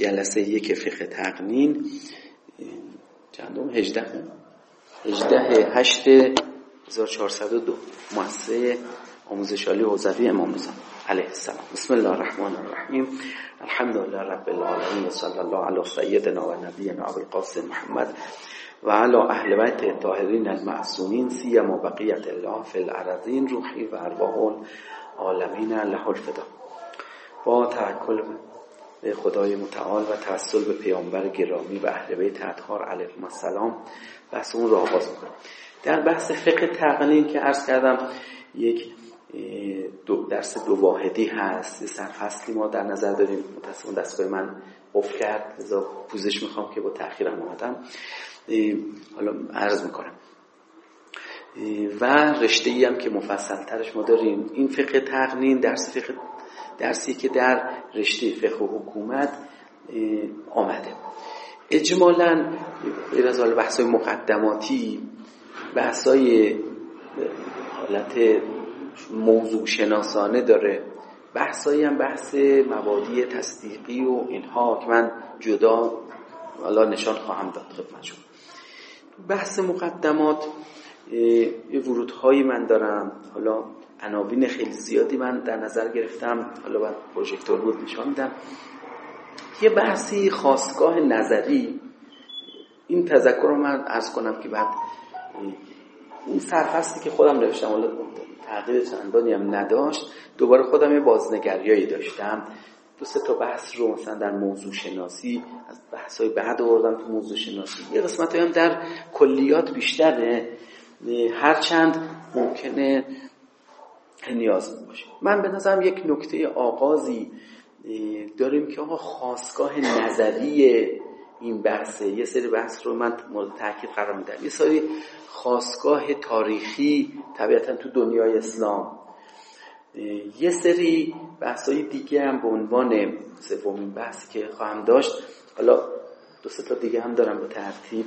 جلسه یک فقه تقنین چندم؟ هجده؟ هجده هشت 1402 مؤسسه آموزش عالی حوزوی امام رضا علیه السلام. بسم الله الرحمن الرحیم. الحمد لله رب العالمین و صلی الله علی سیدنا و نبینا ابو القاسم محمد و علی اهل بیت الطاهرین المعصومین سیما بقیت الله فی الارضین روحی و ارواح العالمین له الفدا با توکل خدای متعال و توسل به پیامبر گرامی و اهل بیت اطهار علیهم السلام بحث اون رو آغاز می‌کنیم در بحث فقه تقنین که عرض کردم یک دو درس دو واحدی هست سرفصلی ما در نظر داریم. متاسفانه دستگاه من قفل کرد. لذا پوزش می‌خوام که با تاخیرم اومدم حالا عرض می‌کنم. و رشته ای هم که مفصل ترش ما داریم. این فقه تقنین درس فقه درسی که در رشته فقه و حکومت آمده. اجمالا غیر از بحث مقدماتی بحثای حالت موضوع شناسانه داره. بحثایی هم بحث مبادی تصدیقی و اینها که من جدا حالا نشان خواهم داد خدمتشون بحث مقدمات ورودهایی من دارم. حالا عناوین خیلی زیادی من در نظر گرفتم. حالا باید پروژکتور بود نشان میدم. یه بحثی خواستگاه نظری. این تذکر رو من ارز کنم که بعد اون سرفصلی که خودم نوشتم حالا تغییر چندانی هم نداشت. دوباره خودم یه بازنگریایی داشتم. دو سه تا بحث رو مثلا در موضوع شناسی از بحث های بعد آوردم تو موضوع شناسی. یه قسمت هم در کلیات بیشتره. هرچند ممکنه نیاز باشه. من به نظرم یک نکته آغازی داریم که آقا خواستگاه نظری این بحثه. یه سری بحث رو من مورد تاکید قرار میدم. یه سری خواستگاه تاریخی طبیعتا تو دنیای اسلام. یه سری بحثای دیگه هم به عنوان سومین بحث که خواهم داشت. حالا دو سه تا دیگه هم دارم به ترتیب.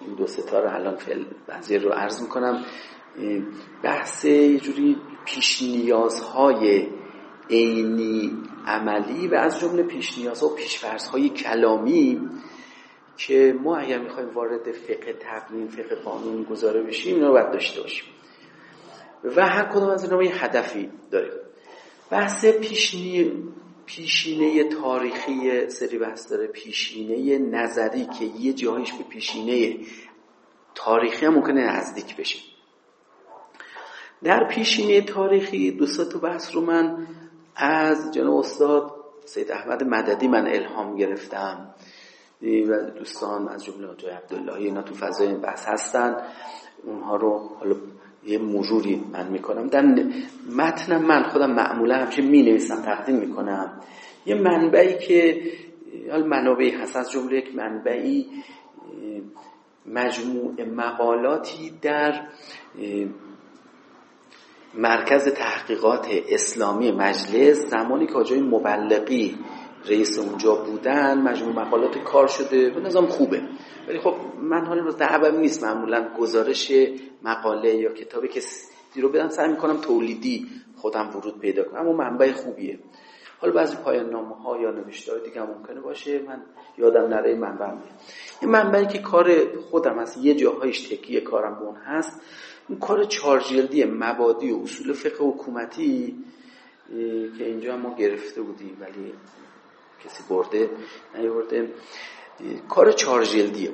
این دو سه تا رو الان فعل بعضی رو عرض می‌کنم. بحث یه جوری پیش نیازهای عینی عملی و از جمله پیش نیازها و پیش های کلامی که ما اگر می‌خوایم وارد فقه تقنین فقه قانون گذاره بشیم اینا رو باید داشته باشیم. و هر کدوم از اینا یه هدفی داریم. بحث پیشینه پیشینه تاریخی سری بحث داره. پیشینه نظری که یه جایش به پیشینه تاریخی ممکنه نزدیک بشه. در پیشینه تاریخی دو تا بحث رو من از جناب استاد سید احمد مددی من الهام گرفتم. و دوستان از جمله آقای عبدالله اینا تو فضای بحث هستن. اونها رو حالا یه مروری من می‌کنم. در متن من خودم معمولا همیشه می نویسم تقدیم می‌کنم. یه منبعی که حالا منابعی هست از جمله یک منبعی مجموع مقالاتی در مرکز تحقیقات اسلامی مجلس زمانی که آجای مبلغی رئیس اونجا بودن مجموع مقالات کار شده به نظام خوبه. ولی خب من حالا روز دعوام نیست معمولا گزارش مقاله یا کتاب کسی رو بدن سعی می‌کنم تولیدی خودم ورود پیدا کنم اما منبع خوبیه. حالا بعضی پایان نامه ها یا نوشته دیگه ممکنه باشه من یادم نره منبع این منبعی که کار خودم هست یه جاهایش تکیه کارم بون هست. این کار چارجلدی مبادی و اصول فقه حکومتی که اینجا ما گرفته بودیم ولی کسی برده نیورده. کار چارجلدیه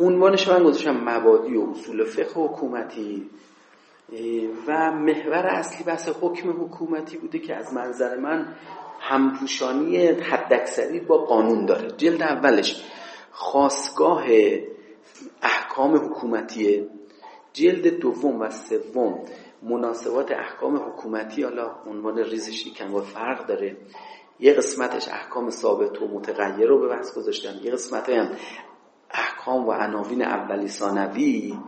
عنوانش من گذاشتم مبادی و اصول فقه حکومتی. و محور اصلی بحث حکم حکومتی بوده که از منظر من همپوشانی حداکثری با قانون داره. جلد اولش خواستگاه احکام حکومتیه. جلد دوم و سوم مناسبات احکام حکومتی حالا عنوان ریزش یکم با فرق داره. یه قسمتش احکام ثابت و متغیر رو به بحث گذاشتم. یه قسمت هم احکام و عناوین اولی ثانوی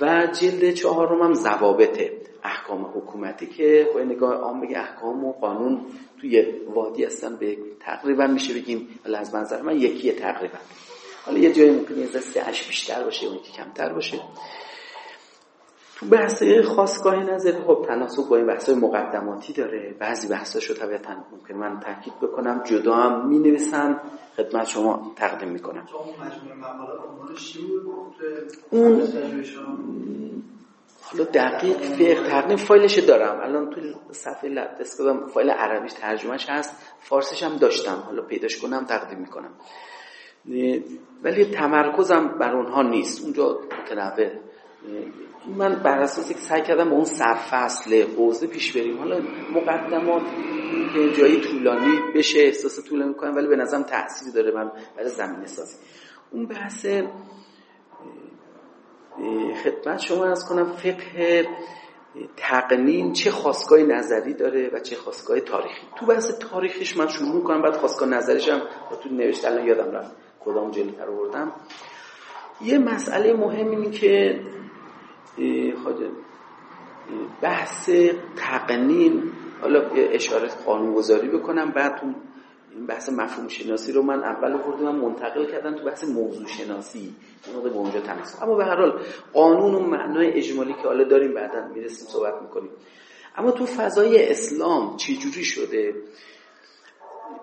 و جلد چهارم هم ضوابط احکام حکومتی که با نگاه عام بگه احکام و قانون توی وادی هستن به تقریبا میشه بگیم از منظر من یکیه تقریبا. حالا یه جایی یه سه اش بیشتر باشه اون که کمتر باشه. تو بحث خواستگاه نظر خب تناسب با این بحث مقدماتی داره. بعضی بحثاشو طبیعتا ممکن من تاکید بکنم. جدا هم می نویسم خدمت شما تقدیم می‌کنم. اون حالا دقیق فقه تقدیم فایلش دارم. الان تو صفحه دستگاه فایل عربیش ترجمهش هست. فارسیش هم داشتم. حالا پیداش کنم تقدیم می‌کنم. ولی تمرکزم بر اونها نیست. اونجا متنوع. من بر اساس که سعی کردم به اون سرفصل حوزه پیش بریم. حالا مقدمات که جایی طولانی بشه احساس طولانی کنم ولی به نظرم تأثیری داره من برای زمین سازی. اون بحث خدمت شما از کنم فقه تقنین چه خواستگاه نظری داره و چه خواستگاه تاریخی؟ تو بحث تاریخیش من شروع کنم بعد خواستگاه نظریش هم تو نوشت. الان یادم رفت خودم جلوتر آوردم. یه مسئله مهم اینه که بحث تقنین حالا اشاره قانونگذاری بکنم بعد این بحث مفهوم شناسی رو من اول بردم منتقل کردم تو بحث موضوع شناسی. اون به اونجا تناسب اما به هر حال قانون و معنای اجمالی که حالا داریم بعدا می‌رسیم صحبت می‌کنیم. اما تو فضای اسلام چی جوری شده؟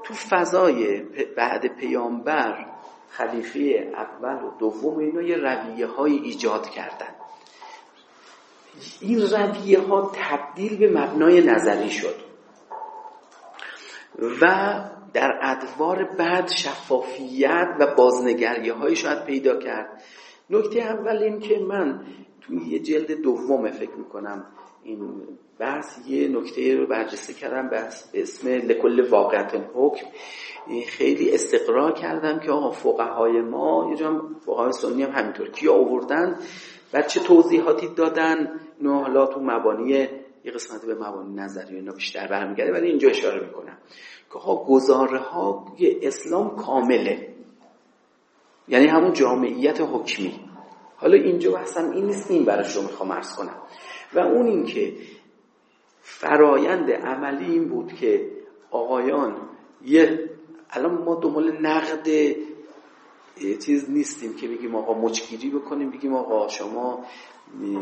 تو فضای بعد پیامبر خلیفه اول و دوم اینا یه رویه های ایجاد کردن. این رویه ها تبدیل به مبنای نظری شد و در ادوار بعد شفافیت و بازنگریه های شاید پیدا کرد. نکته اول این که من توی یه جلد دوم فکر می‌کنم این بحث یه نکته رو برجسته کردم به اسم لکل واقعت حکم. خیلی استقرار کردم که آقا فقهای ما یه جام فقهای سنی هم همینطور کیا آوردن؟ و چه توضیحاتی دادن؟ اینو حالا تو مبانی یه قسمتی به مبانی نظری اینا بیشتر برمیگرده ولی اینجا اشاره می‌کنم که ها گزاره ها اسلام کامله. یعنی همون جامعیت حکمی. حالا اینجا بحثم این نیست این برش رو می‌خوام عرض کنم. و اون این که فرایند عملی این بود که آقایان یه الان ما دنبال نقد چیز نیستیم که بگیم آقا مچگیری بکنیم بگیم آقا شما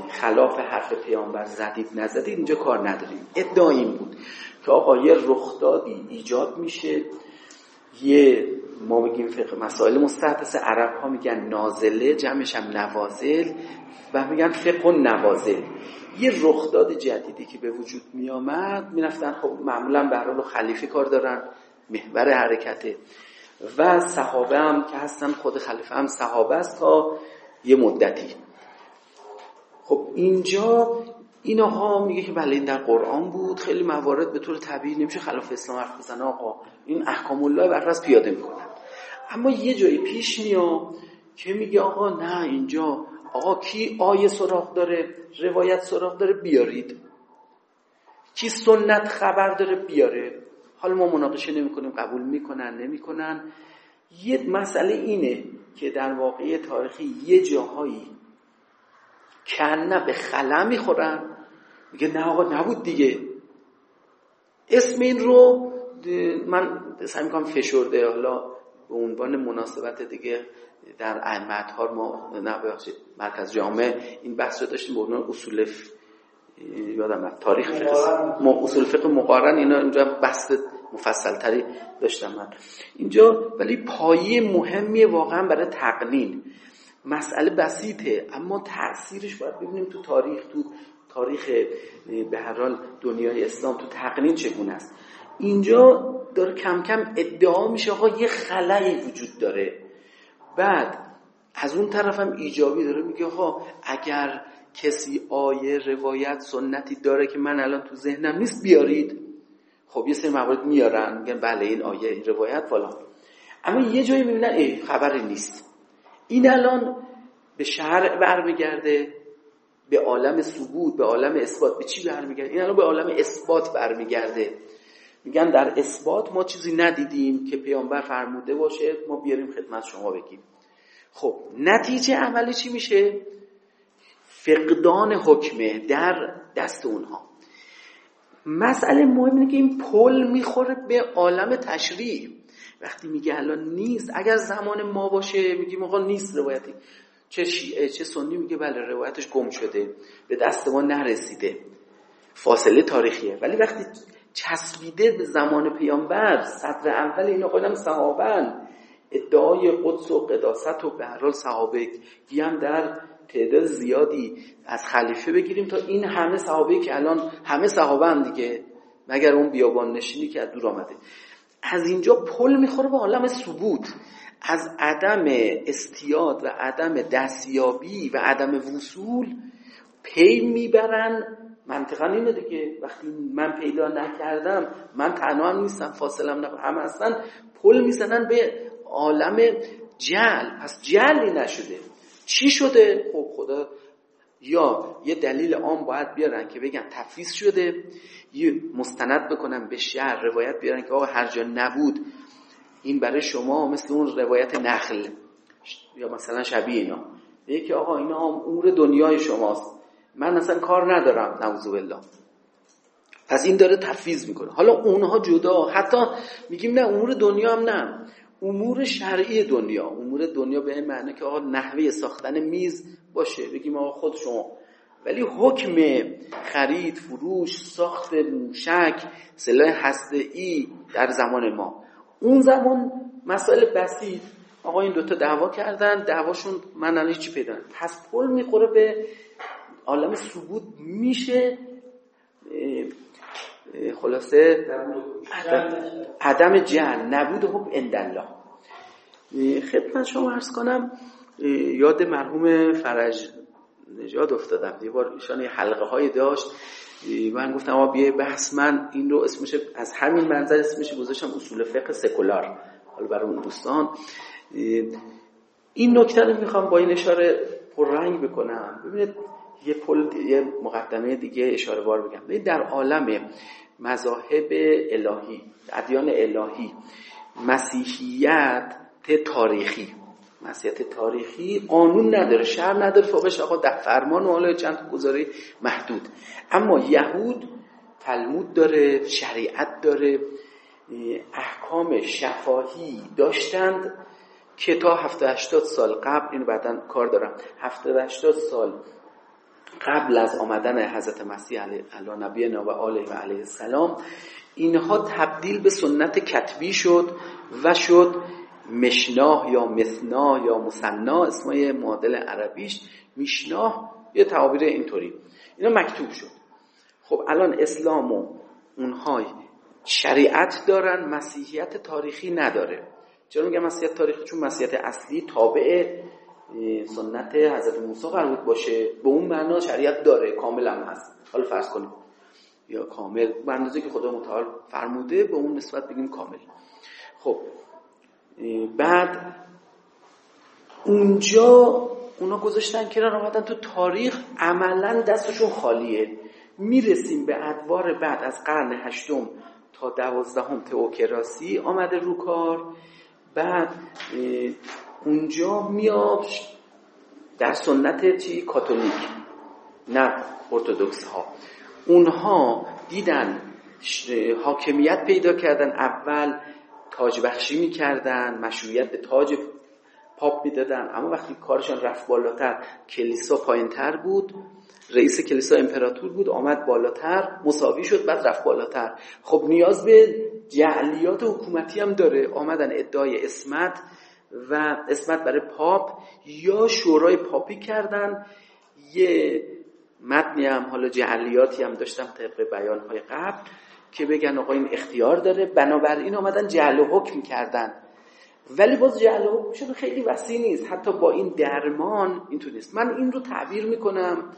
خلاف حرف پیامبر زدید نزدید اینجا کار نداریم. این بود که آقا یه رخدادی ایجاد میشه. یه ما بگیم فقه مسائل مستحدث عرب ها میگن نازله جمعش هم نوازل و میگن فقه نوازل. یه رخداد جدیدی که به وجود میامد می‌رفتن خب معمولا به خلیفه کار دارن محور حرکته. و صحابه هم که هستن خود خلیفه هم صحابه است تا یه مدتی. خب اینجا اینها میگه که بله این در قرآن بود خیلی موارد به طور طبیعی نمیشه خلاف اسلام حرف بزنه آقا. این احکام الله بر پیاده می‌کنن. اما یه جایی پیش میاد که میگه آقا نه اینجا. آقا کی آیه سراغ داره روایت سراغ داره بیارید. کی سنت خبر داره بیاره. حالا ما مناقشه نمی کنیم قبول می‌کنن نمی‌کنن. یه مسئله اینه که در واقع تاریخی یه جاهایی کنه به خلا می‌خورن. میگه نه آقا نبود دیگه. اسم این رو من سعی می‌کنم فشرده حالا به عنوان مناسبت دیگه در ها ما نه مرکز جامعه این بحث رو داشتیم به عنوان اصول یادم تاریخ فقه ما اصول فقه مقارن اینا اینجا بحث مفصل تری داشتم من. اینجا ولی پایه مهمی واقعا برای تقنین. مسئله بسیطه اما تاثیرش باید ببینیم تو تاریخ تو تاریخ به هر حال دنیای اسلام تو تقنین چگونه است. اینجا داره کم کم ادعا میشه آقا یه خلایی وجود داره. بعد از اون طرفم ایجابی داره میگه آقا اگر کسی آیه روایت سنتی داره که من الان تو ذهنم نیست بیارید. خب یه سری موارد میارن میگن بله این آیه این روایت فلان. اما یه جایی می‌بینن ای خبری نیست. این الان به شرع برمیگرده به عالم ثبوت به عالم اثبات. به چی برمیگرده؟ این الان به عالم اثبات برمیگرده. میگن در اثبات ما چیزی ندیدیم که پیامبر فرموده باشه ما بیاریم خدمت شما بگیم. خب نتیجه عملی چی میشه؟ فقدان حکمه در دست اونها. مسئله مهم اینه که این پل می‌خوره به عالم تشریع وقتی میگه الان نیست اگر زمان ما باشه میگیم آقا نیست روایتی. چه شیعه چه سنی میگه بله روایتش گم شده به دست ما نرسیده. فاصله تاریخیه. ولی وقتی چسبیده به زمان پیامبر صدر اول این آقایان صحابن. ادعای قدس و قداست و به هر حال صحابه. گیم در تعداد زیادی از خلیفه بگیریم تا این همه صحابه که الان همه صحابه هم دیگه مگر اون بیابان نشینی که از دور آمده. از اینجا پل می‌خوره به عالم ثبوت. از عدم استیاد و عدم دستیابی و عدم وصول پی می‌برن. منطقا اینه دیگه. وقتی من پیدا نکردم من تنها هم نیستم فاصلم نه همه هستن. پل می‌زنن به عالم جل پس جلی نشده. چی شده؟ خب خدا یا یه دلیل عام باید بیارن که بگن تفویض شده یه مستند بکنن به شهر روایت بیارن که آقا هر جا نبود این برای شما مثل اون روایت نخل یا مثلا شبیه اینا. که آقا اینا امور دنیای شماست. من اصلا کار ندارم نعوذ بالله. پس این داره تفویض می‌کنه. حالا اونها جدا حتی میگیم نه امور دنیا هم نه. امور شرعی دنیا. امور دنیا به این معنی که آقا نحوه ساختن میز باشه. بگیم آقا خود شما. ولی حکم خرید فروش ساخت موشک سلاح هسته ای در زمان ما. اون زمان مسائل بسیط. آقا این دوتا دعوا کردن. دعواشون من الان چی پیدا پس پل می‌خوره به عالم ثبوت میشه. خلاصه عدم جهل نبود حب اندالله خدمت شما ارز کنم یاد مرحوم فرج نجاد افتادم. یه بار ایشان یه حلقه های داشت. من گفتم بیای بحث من این رو اسمش از همین منظر اسمش گذاشتم اصول فقه سکولار. حالا برای اون دوستان. این نکته رو می‌خوام با این اشاره پررنگ بکنم. ببینید یه پل یه مقدمه دیگه اشاره بار بگم. در عالم مذاهب الهی ادیان الهی. مسیحیت تاریخی. مسیحیت تاریخی قانون نداره شهر نداره فوقش آقا در فرمان و حالا چند گذاره محدود. اما یهود تلمود داره شریعت داره احکام شفاهی داشتند که تا هفته هشتاد سال قبل این بعدا کار دارم. هفته هشتاد سال قبل از آمدن حضرت مسیح علیه نبی و آله و علیه السلام اینها تبدیل به سنت کتبی شد و شد مشناه یا مثناه یا مصنا اسمای معادل عربیش میشناه یه تعابیر اینطوری. اینا مکتوب شد. خب الان اسلام و اونهای شریعت دارن مسیحیت تاریخی نداره. چرا میگم مسیحیت تاریخی؟ چون مسیحیت اصلی تابع سنت حضرت موسی قرار باشه. به اون معنا شریعت داره کامل هم هست. حالا فرض کنیم. یا کامل. به اندازه که خدا متعال فرموده به اون نسبت بگیم کامل. خب. بعد اونجا اونا گذاشتن که آمدن تو تاریخ عملا دستشون خالیه. می‌رسیم به ادوار بعد از قرن هشتم تا دوازدهم تئوکراسی. آمده رو کار. بعد اونجا میاد در سنت چی؟ کاتولیک. نه ارتودکس ها اونها دیدن حاکمیت پیدا کردن اول تاج بخشی می‌کردن مشروعیت به تاج پاپ می‌دادن. اما وقتی کارشان رفت بالاتر کلیسا پایینتر بود رئیس کلیسا امپراتور بود آمد بالاتر مساوی شد بعد رفت بالاتر. خب نیاز به جعلیات حکومتی هم داره. آمدن ادعای اسمت و اسمت برای پاپ یا شورای پاپی کردن. یه متنی هم حالا جعلیاتی هم داشتم طبق بیانهای قبل که بگن آقا این اختیار داره. بنابراین آمدن جعل و حکم کردن. ولی باز جعل و حکم خیلی وسیع نیست. حتی با این درمان اینطور نیست. من این رو تعبیر می‌کنم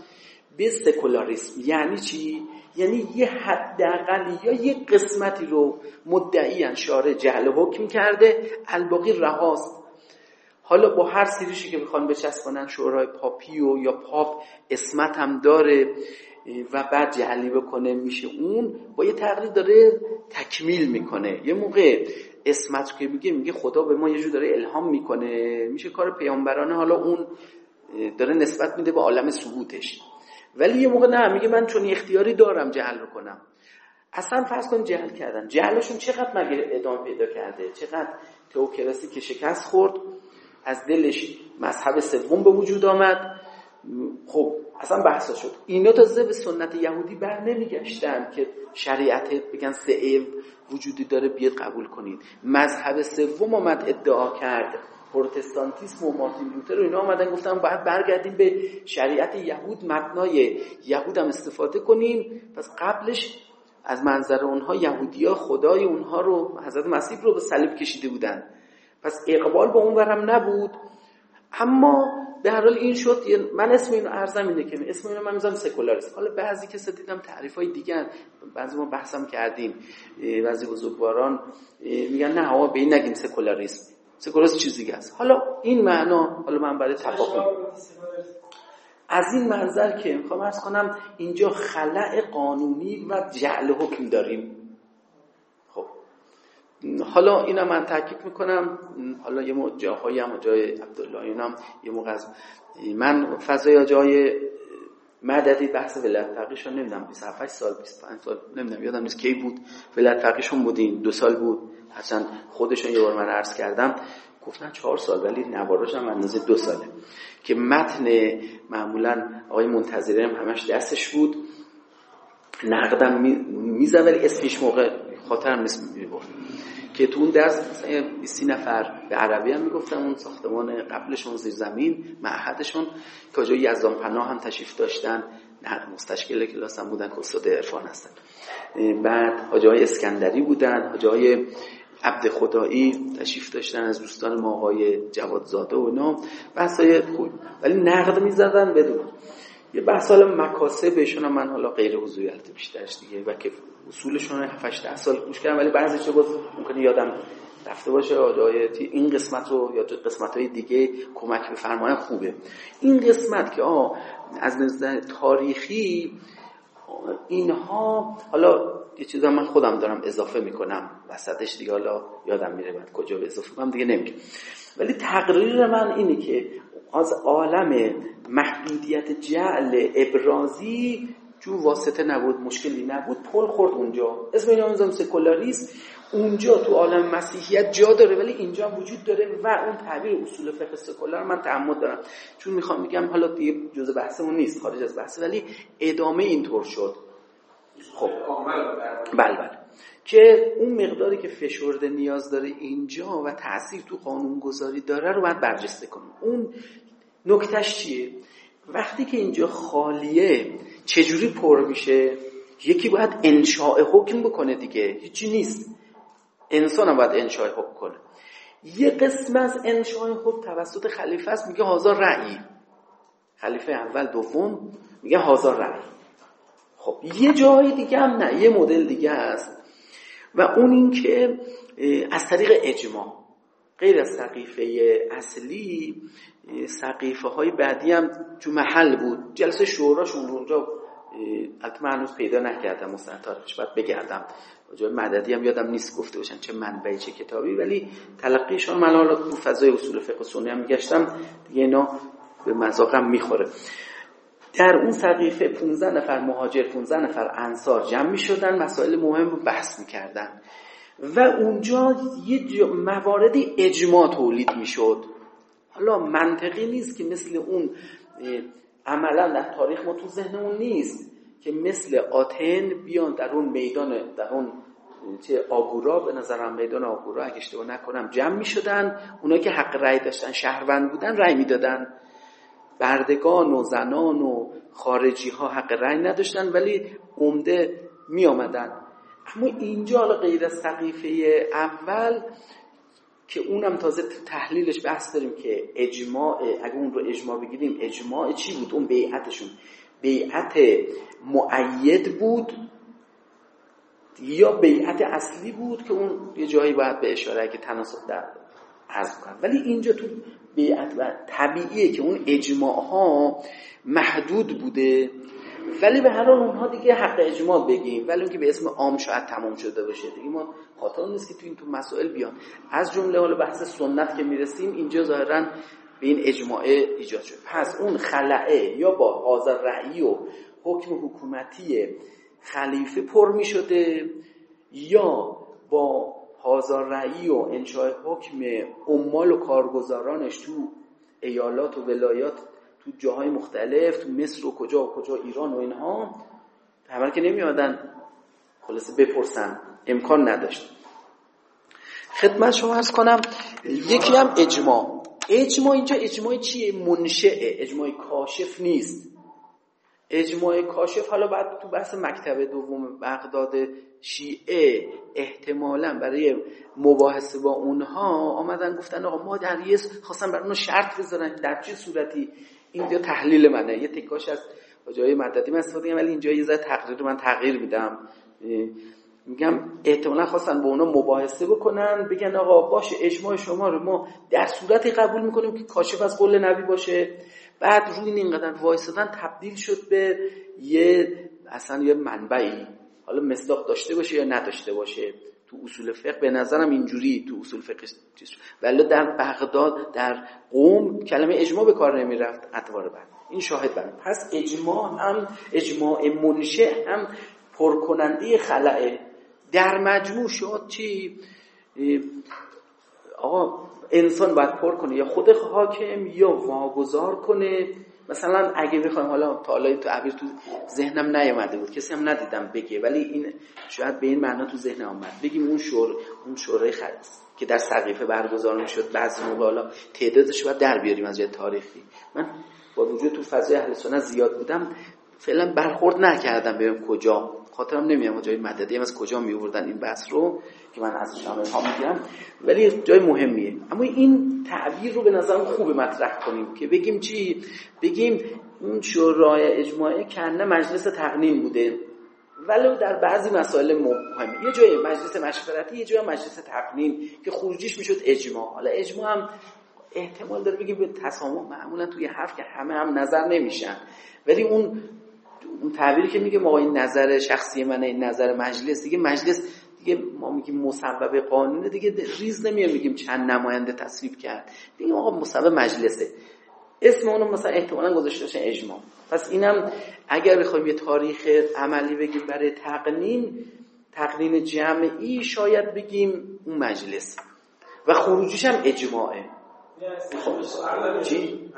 به سکولاریسم. یعنی چی؟ یعنی یه حداقلی یا یه قسمتی رو مدعی شارع جعل حکم کرده. الباقی رهاست. حالا با هر سیریشی که بخوان بچسبانن شورای پاپی و یا پاپ اسمت هم داره و بعد جهلی بکنه میشه اون با یه تغییر داره تکمیل می‌کنه. یه موقع اسمت که میگه میگه خدا به ما یه جور داره الهام می‌کنه. میشه کار پیامبرانه حالا اون داره نسبت میده به عالم ثبوتش. ولی یه موقع نه میگه من چون اختیاری دارم جهل بکنم. اصلا فرض کن جهل کردن. جهلشون چقدر مگه ادامه پیدا کرده؟ چقدر تئوکراسی که شکست خورد از دلش مذهب سوم به وجود آمد. خب اصلا بحثا شد. اینا تازه به سنت یهودی بر نمیگشتن که شریعت بگن سه وجودی داره بیاد قبول کنید. مذهب سوم آمد ادعا کرد. پروتستانتیسم و مارتین لوتر و اینا آمدن گفتن باید برگردیم به شریعت یهود مبنای. یهود هم استفاده کنیم. پس قبلش از منظر اونها یهودی ها خدای اونها رو حضرت مسیح رو به صلیب کشیده بودن. پس اقبال به اون ورم نبود. اما به هر حال این شد من اسم اینو عرضم اینه که اسم اینو من می‌ذارم سکولاریسم. حالا بعضی کسا دیدم تعریف های دیگه بعضی ما بحثم کردیم بعضی بزرگواران میگن نه آقا به این نگیم سکولاریسم. سکولاریسم چیز دیگه است. حالا این معنا حالا من برای تفاهم. از این منظر که می‌خوام ارز کنم اینجا خلع قانونی و جعل حکم داریم. حالا اینا من تحقیق می‌کنم. حالا یه جاهایی هم جای عبدالله اینم یه موقع از من فضای جای مددی بحث ولایت فقیهشون نمی‌دونم. 27 سال 25 سال نمی‌دونم. یادم نیست کی بود. ولایت فقیهشون بودیم دو سال بود. اصلا خودشون یه بار من عرض کردم. گفتن چهار سال ولی نوارش هم اندازه دو ساله. که متن معمولا آقای منتظره هم همش دستش بود. نقدم میزه ولی اسمش موقع خاطرم نیست می‌برد. که تو اون درس 20 نفر به عربی هم می‌گفتن اون ساختمان قبلشون زیر زمین معهدشون که جای یزدان پناه هم تشریف داشتن مستشکل کلاس هم بودن که استاد عرفان هستن. بعد حاجای اسکندری بودن حاجای عبد خدایی تشریف داشتن از دوستان ما آقای جوادزاده و اینا. بحثای خوب. ولی نقد می‌زدن بدون. یه بحث حالا مکاسبشون من حالا غیر حضوری البته بیشترش دیگه و که اصولشون 7 8 سال گوش کردم ولی بعضی چه بود ممکنه یادم رفته باشه آیاتی این قسمت رو یا قسمت های دیگه کمک بفرماین خوبه. این قسمت که آه از نظر تاریخی اینها حالا یه چیزا من خودم دارم اضافه می‌کنم وسطش دیگه حالا یادم میره بعد کجا اضافه کنم دیگه نمیگم. ولی تقریر من اینه که از عالم محدودیت جعل ابرازی جو واسطه نبود مشکلی نبود پل خورد اونجا. اسم این نظام سکولاریست. اونجا تو عالم مسیحیت جا داره ولی اینجا وجود داره و اون تعبیر اصول فقه سکولار من تعمد دارم. چون می‌خوام میگم حالا دیگه جزء بحثمون نیست خارج از بحث ولی ادامه اینطور شد. خب. بله بله. که اون مقداری که فشرده نیاز داره اینجا و تاثیر تو قانون گذاری داره رو باید برجسته کنیم. اون نکتش چیه؟ وقتی که اینجا خالیه چجوری پر میشه؟ یکی باید انشاء حکم بکنه دیگه هیچی نیست. انسان هم باید انشاء حکم کنه. یه قسم از انشاء حکم توسط خلیفه است میگه هزار رأی. خلیفه اول دوم میگه هزار رأی. خب یه جای دیگه هم نه یه مدل دیگه است. و اون این که از طریق اجماع. غیر از سقیفه اصلی سقیفه های بعدی هم تو محل بود. جلسه شوراشون اونجا البته من هنوز پیدا نکردم مستطارش باید بگردم. جای مددی هم یادم نیست گفته باشن چه منبعی چه کتابی ولی تلقیشان من حالا تو فضای اصول فقه سنی هم میگشتم دیگه اینا به مذاقم می‌خوره. در اون سقیفه 15 نفر مهاجر 15 نفر انصار جمع می شدن مسائل مهم رو بحث می کردن و اونجا یه موارد اجماع تولید می شد حالا منطقی نیست که مثل اون عملا در تاریخ ما تو ذهنمون نیست که مثل آتن بیان در اون میدان در اون چه آگورا به نظرم میدان آگورا اگه اشتباه نکنم جمع می شدن اونایی که حق رأی داشتن شهروند بودن رأی می‌دادن. بردگان و زنان و خارجی ها حق رأی نداشتن ولی عمده می آمدن اما اینجا غیر از سقیفه اول که اونم تازه تحلیلش بحث داریم که اجماع اگه اون رو اجماع بگیریم اجماع چی بود؟ اون بیعتشون. بیعت معید بود یا بیعت اصلی بود که اون یه جایی باید به اشاره که تناسب در حذف کنم. ولی اینجا تو بیعت و طبیعیه که اون اجماع ها محدود بوده. ولی به هر حال اونها دیگه حق اجماع بگیم. ولی اون که به اسم عام شاید تمام شده باشه. دیگه ما خاطر نیست که تو این تو مسائل بیان. از جمله حالا بحث سنت که می‌رسیم اینجا ظاهرا به این اجماع ایجاد شد. پس اون خلعه یا با حاضر رأی و حکم حکومتی خلیفه پر می شده یا با هازار رعی و انشاء حکم عمال و کارگزارانش تو ایالات و ولایات تو جاهای مختلف تو مصر و کجا و کجا ایران و اینها همه که نمیادن خلاصه بپرسن. امکان نداشت. خدمت شما ارز کنم یکی هم اجماع. اجماع اینجا اجماع چیه؟ منشعه اجماع کاشف نیست. اجماع کاشف حالا بعد تو بحث مکتب دوم بغداد شیعه احتمالا برای مباحثه با اونها آمدن گفتن آقا ما در یه خواستن برای اونها شرط بذارن در چه صورتی؟ اینجا تحلیل منه یه تکاش از جای مددی. من استفاده ولی اینجا یه ذره تقریر من تغییر میدم. میگم احتمالا خواستن با اونا مباحثه بکنن بگن آقا باشه اجماع شما رو ما در صورتی قبول می‌کنیم که کاشف از قول نبی باشه. بعد روی این اینقدر وایسادن تبدیل شد به یه اصلا یه منبعی. حالا مصداق داشته باشه یا نداشته باشه. تو اصول فقه به نظرم اینجوری تو اصول فقه ولی در بغداد در قوم کلمه اجماع به کار نمی‌رفت ادوار بعد. این شاهد بر پس اجماع هم اجماع منشه هم پرکننده خلعه. در مجموع شد چی؟ آقا انسان باید پر کنه یا خود حاکم یا واگذار کنه. مثلا اگه بخوایم حالا حالا تو عبیر تو ذهنم نیامده بود کسی هم ندیدم بگه ولی این شاید به این معنا تو ذهن آمد. بگیم اون شور اون شورای خرس که در سقیفه برگزار می‌شد بعضی موقع حالا تعدادش باید در بیاریم از جای تاریخی. من با وجود تو فضای اهل سنت زیاد بودم فعلا برخورد نکردم ببینم کجا. خاطرم نمیاد جای مددی از کجا می این بحث رو. که من از شامل ها میگم ولی جای مهمیه. اما این تعبیر رو به نظرم خوب مطرح کنیم که بگیم چی؟ بگیم اون شورای اجماعی کنه مجلس تقنین بوده. ولو در بعضی مسائل مهمه. یه جای مجلس مشورتی یه جای مجلس تقنین که خروجیش می‌شد اجماع. حالا اجماع هم احتمال داره بگیم به تسامح معمولا توی حرف که همه هم نظر نمیشن. ولی اون اون تعبیری که میگه ما این نظر شخصی من این نظر مجلس دیگه مجلس دیگه ما میگیم مصوب قانونه دیگه ریز نمیه میگیم چند نماینده تصویب کرد. دیگه آقا مصوب مجلسه. اسم اونو مثلا احتمالا گذاشته باشه اجماع. پس اینم اگر بخوایم یه تاریخ عملی بگیم برای تقنین تقنین جمعی شاید بگیم اون مجلس. و خروجیش هم اجماعه. چی؟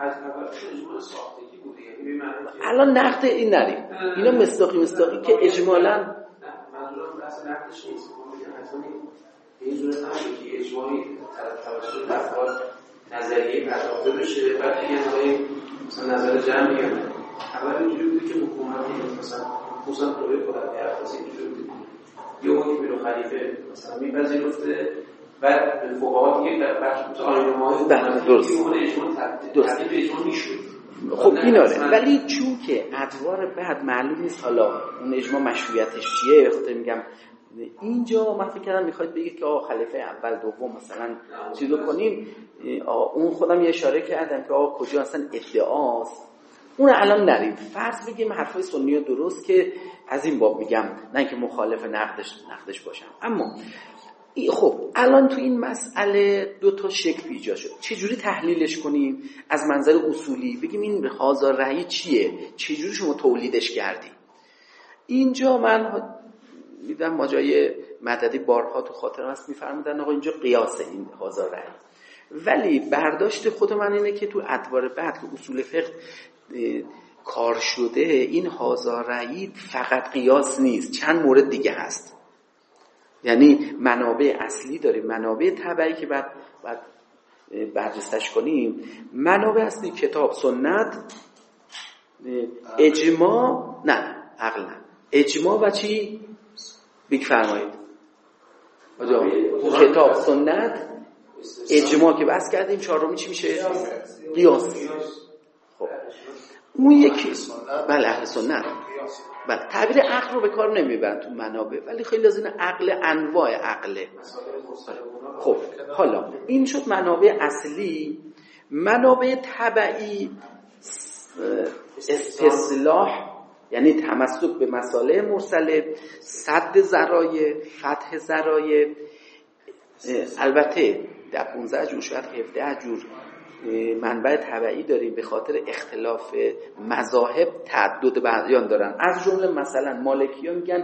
الان نقد این نریم. اینا مصداقی مصداقی که اجمالا نقدش نیست این جور که اجماعی توسط افراد نظریه پرداخته بشه. بعد دیگه مثلا نظر جمع میگن اول اینجوری بوده که حکومتی مثلا خصوصا دوره خودت ارتاسی اینجوری بوده یه اون که خلیفه مثلا میپذیرفته. بعد فقها دیگه در بخش آینه های درست. درست. اجماع می‌شد. خب این آره ولی چون که ادوار بعد معلوم نیست حالا اون اجماع مشروعیتش چیه خاطر میگم اینجا من فکر کردم می‌خواید بگید که آقا خلیفه اول دوم مثلا چیزو کنیم. اون خودم یه اشاره کردم که آقا کجا اصلا ادعاست. اون الان نریم. فرض بگیم حرفای سنی درست که از این باب میگم نه که مخالف نقدش نقدش باشم. اما خب الان تو این مسئله دو تا شکل ایجاد شد. چجوری تحلیلش کنیم؟ از منظر اصولی بگیم این هازار رهی چیه؟ چجوری شما تولیدش کردی؟ اینجا من میدم ماجای مددی بارها تو خاطر هست میفرمودن آقا اینجا قیاسه این هازار رهی ولی برداشت خود من اینه که تو ادوار بعد که اصول فقه کار شده این هازار فقط قیاس نیست چند مورد دیگه هست. یعنی منابع اصلی داریم منابع طبعی که بعد بعد بررسش کنیم. منابع اصلی کتاب سنت اجماع نه عقل نه. اجماع و چی؟ بیگ فرمایید کتاب سنت اجماع که بس کردیم چهارمی چی میشه؟ قیاس. خب. اون یکی. بله اهل سنت. بله تعبیر عقل رو به کار نمی‌برن تو منابع ولی خیلی از این عقل انواع عقله. خب حالا این شد منابع اصلی. منابع طبعی استصلاح یعنی تمسک به مساله مرسله صد زرایه فتح زرایه البته در 15 جور شاید 17 جور منبع طبعی داریم به خاطر اختلاف مذاهب تعدد بیان دارن. از جمله مثلا مالکی ها میگن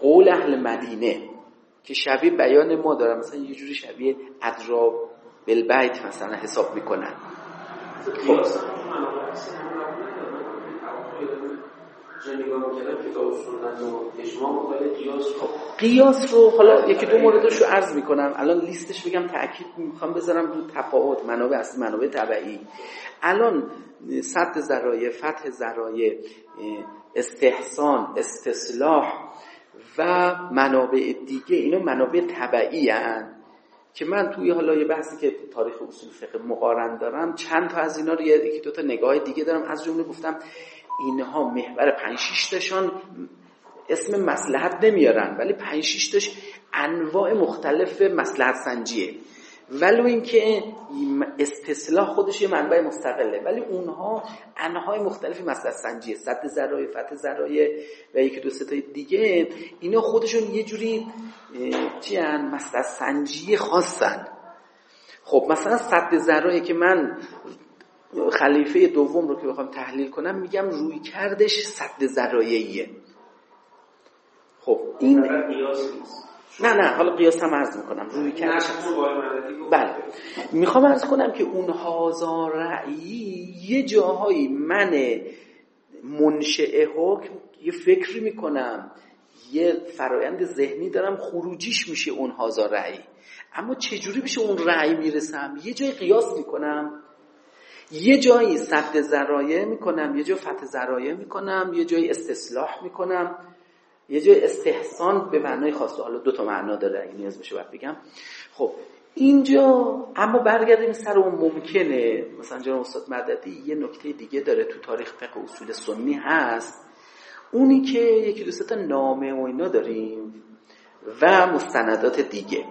قول اهل مدینه که شبیه بیان ما دارن. مثلا یه جوری شبیه ادراب بالبیت مثلا حساب می‌کنن. خب. قیاس رو حالا یکی دو موردش رو عرض می‌کنم. الان لیستش بگم تاکید می‌خوام بذارم رو تفاوت منابع اصلی منابع طبعی الان صد ذرایع فتح ذرایع استحسان استصلاح و منابع دیگه اینا منابع طبعی هن. که من توی حالا یه بحثی که تاریخ اصول فقه مقارن دارم چند تا از اینا رو یکی دو تا نگاه دیگه دارم. از جمله گفتم اینها محور 5 6 تاشون اسم مسلحت نمیارن ولی 5 6 تاش انواع مختلف مسلحت سنجیه. ولو اینکه استصلاح خودش یه منبع مستقله ولی اونها انهای مختلفی مسلحت سنجیه. صد ذرایع فتح ذرایع و یکی دو سه دیگه. اینا خودشون یه جوری چی ان مسلحت سنجی خاصن. خب مثلا صد ذرایع که من خلیفه دوم رو که بخوام تحلیل کنم میگم روی کردش صد ذرایعیه. خب این نه نه حالا قیاس هم عرض می‌کنم روی کردش. بله. می‌خوام عرض کنم که اون هازار رأیی یه جاهایی من منشعه حکم یه فکری می‌کنم یه فرایند ذهنی دارم خروجیش میشه اون هازار رأی. اما چجوری بشه اون رأی می‌رسم؟ یه جای قیاس می‌کنم. یه جایی صد ذرایع می‌کنم یه جای فتح ذرایع می‌کنم یه جایی استصلاح می‌کنم یه جای استحسان به معنای خاص. حالا دو تا معنا داره اگه نیاز بشه باید بگم. خب اینجا اما برگردیم سر اون ممکنه. مثلا جناب استاد مددی یه نکته دیگه داره تو تاریخ فقه اصول سنی هست. اونی که یکی دو تا نامه و اینا داریم و مستندات دیگه.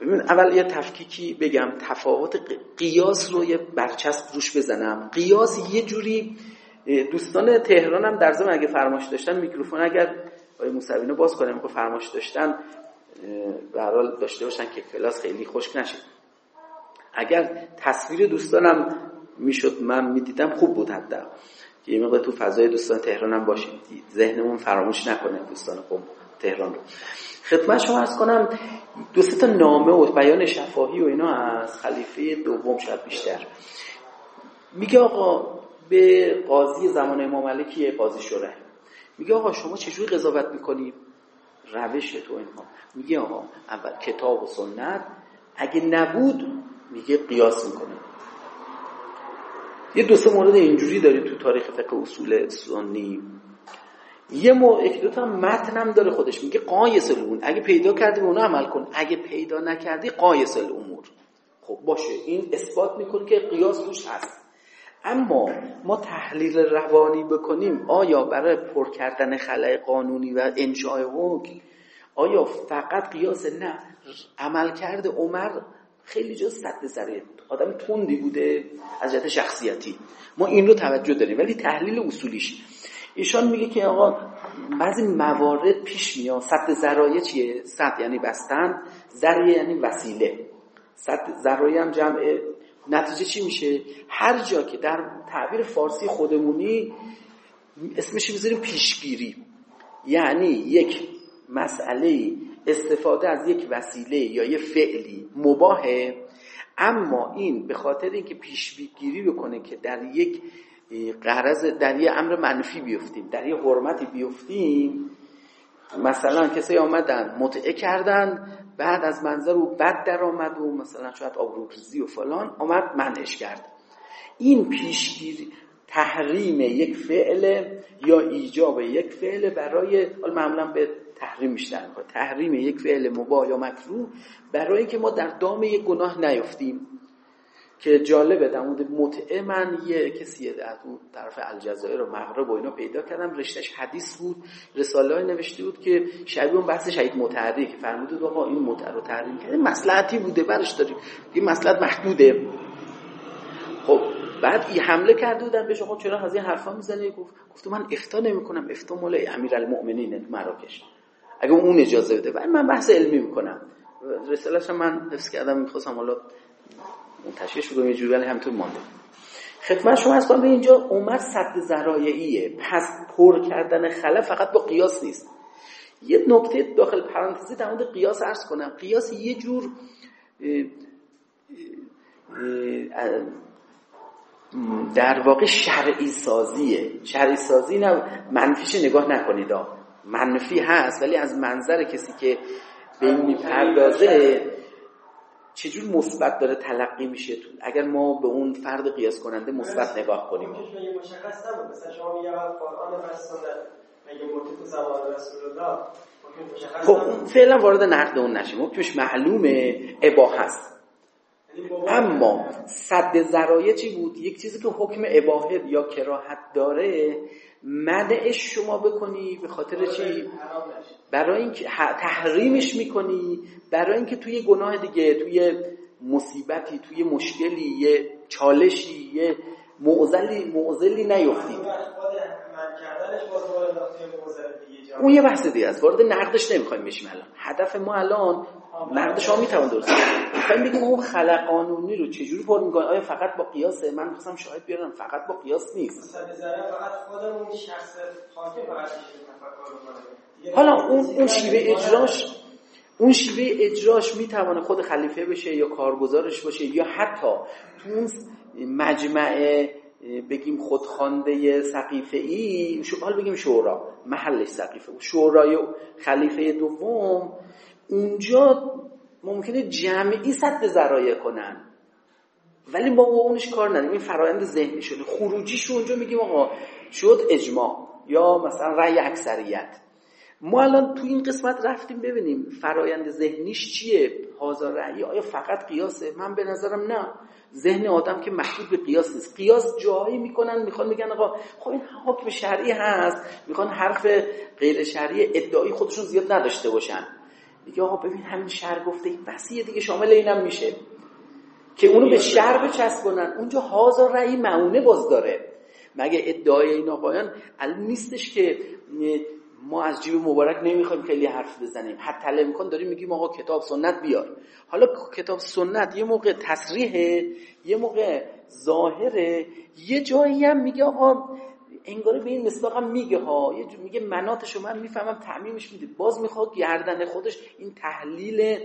ببین اول یه تفکیکی بگم تفاوت قیاس رو یه برچسب روش بزنم. قیاس یه جوری دوستان تهران هم در زمان اگه فرماش داشتن میکروفون اگر آقای موسوی باز کنم که فرماش داشتن به حال داشته باشن که کلاس خیلی خشک نشه. اگر تصویر دوستانم می‌شد من می‌دیدم خوب بود حتی که یه تو فضای دوستان تهران هم باشیم. ذهنمون فراموش نکنه دوستان قم تهران رو. خدمت شما ارز کنم دو تا نامه و بیان شفاهی و اینا از خلیفه دوم شاید بیشتر. میگه آقا به قاضی زمان امام علی قاضی شوره. میگه آقا شما چجوری قضاوت می‌کنی؟ روش تو اینها. میگه آقا اول کتاب و سنت. اگه نبود میگه قیاس می‌کنه. یه دو سه مورد اینجوری داری تو تاریخ فقه اصول سنی. یه مو یک دو تا متن داره خودش میگه قایس الامور. اگه پیدا کردی اونو عمل کن. اگه پیدا نکردی قایس الامور. خب باشه. این اثبات می‌کنه که قیاس روش هست. اما ما تحلیل روانی بکنیم آیا برای پر کردن خلای قانونی و انشاء حکم آیا فقط قیاس نه عمل کرده عمر خیلی جز صد سره آدم تندی بوده از جهت شخصیتی. ما این رو توجه داریم. ولی تحلیل اصولیش ایشان میگه که آقا بعضی موارد پیش میاد. صد ذرایع چیه؟ صد یعنی بستن ذریعه یعنی وسیله. صد ذرایع هم جمع نتیجه چی میشه؟ هر جا که در تعبیر فارسی خودمونی اسمش می‌ذاریم پیشگیری. یعنی یک مسئله استفاده از یک وسیله یا یک فعلی مباهه اما این به خاطر اینکه پیشگیری بکنه که در یک قرض در یه امر منفی بیفتیم در یه حرمتی بیفتیم. مثلا کسی آمدن متعه کردن بعد از منظر و بد در آمد و مثلا شاید آبروریزی و فلان آمد منعش کرد. این پیشگیری تحریم یک فعل یا ایجاب یک فعل برای معمولا به تحریم میشتن تحریم یک فعل مباه یا مکروه برای که ما در دام یک گناه نیفتیم. که جالبه در مورد متعه من یه کسی از اون طرف الجزایر و مغرب و اینا پیدا کردم. رشتش حدیث بود رساله های نوشته بود که شبیه اون بحث شهید متعدی که فرمودید آقا این متعه رو تحریم کرده مصلحتی بوده برش داریم. این مصلحت محدوده. خب بعد این حمله کرده بودن بهش. آقا چرا از این حرفا می‌زنی؟ گفت گفت من افتا نمی‌کنم. افتا مال امیرالمؤمنین مراکش. اگه اون اجازه بده. من بحث علمی می‌کنم. رساله‌اش من حفظ کردم. می‌خواستم حالا منتشر شده یه جوری ولی همینطور مانده. خدمت شما از به اینجا عمر صد ذرایعیه پس پر کردن خلا فقط با قیاس نیست. یه نکته داخل پرانتزی در مورد قیاس عرض کنم. قیاس یه جور در واقع شرعی سازیه. شرعی سازی نه منفیش نگاه نکنید. منفی هست ولی از منظر کسی که به این می‌پردازه چجور مثبت داره تلقی میشه تو؟ اگر ما به اون فرد قیاس کننده مثبت نگاه کنیم. مشخص نبود. مثلا شما میگه قرآن و سنت. مگه مرتبط زمان رسول الله خب فعلا وارد نقد اون نشیم حکمش معلومه هست یعنی اما صد ذرایع چی بود؟ یک چیزی که حکم اباهه یا کراهت داره منعش شما بکنی به خاطر چی؟ برای اینکه تحریمش می‌کنی برای اینکه توی گناه دیگه توی مصیبتی توی مشکلی یه چالشی یه معزلی معزلی نیفتی. اون یه بحث دیگه است. وارد نقدش نمی‌خوایم بشیم الان. هدف ما الان نقدش ها می‌توان درست می‌خوایم بگیم اون خلق قانونی رو چجوری پر می‌کنه؟ آیا فقط با قیاسه من می‌خواستم شاهد بیارم فقط با قیاس نیست. فقط خودمون شخص حالا اون اون شیوه اجراش اون شیوه اجراش می‌توانه خود خلیفه بشه یا کارگزارش باشه یا حتی تو اون مجمع بگیم خودخوانده سقیفه ای حال بگیم شورا محلش سقیفه شورای خلیفه دوم اونجا ممکنه جمعی صد ذرایع کنن. ولی ما با اونش کار نداریم. این فرایند ذهنی شده. خروجیش اونجا میگیم آقا شد اجماع. یا مثلا رأی اکثریت. ما الان تو این قسمت رفتیم ببینیم فرایند ذهنیش چیه؟ هازار رأی. آیا فقط قیاسه؟ من به نظرم نه. ذهن آدم که محدود به قیاس نیست. قیاس جایی می‌کنن می‌خوان میگن آقا خب این حکم شرعی هست. می‌خوان حرف غیر شرعی ادعایی خودشون زیاد نداشته باشن. آقا ببین همین شر گفته این وسیعه دیگه شامل اینم میشه. که اونو به شر بچسبونن اونجا هازار رأی معونه باز داره. مگه ادعای این آقایان الان نیستش که ما از جیب مبارک نمی‌خوایم خیلی حرف بزنیم. حتی امکان داریم میگیم آقا کتاب سنت بیار. حالا کتاب سنت یه موقع تصریحه یه موقع ظاهره. یه جایی هم میگه آقا انگاره به این مصداق هم میگه ها. یه میگه مناتشو من می‌فهمم تعمیمش میده باز می‌خواد گردن خودش این تحلیل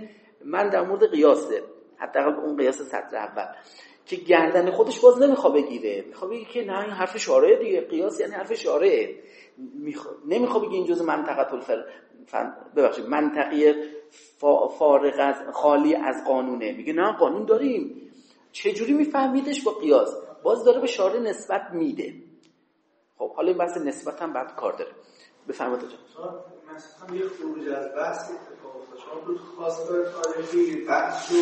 من در مورد قیاسه. حتی اون قیاس سطر اول. که گردن خودش باز نمی‌خواد بگیره. می‌خواد بگه که نه این حرف شارعه دیگه. قیاس یعنی حرف شارعه نمی‌خواد بگه این جزء منطقه الفل ببخشید منطقی فارغ از خالی از قانونه. میگه نه قانون داریم. چه جوری میفهمیدش با قیاس؟ باز داره به شارع نسبت میده. خب حالا این بحث نسبت هم بعد کار داره. بفرمایید مثلا یه خروج از بحث شما تو خواستگاه تاریخی بحث و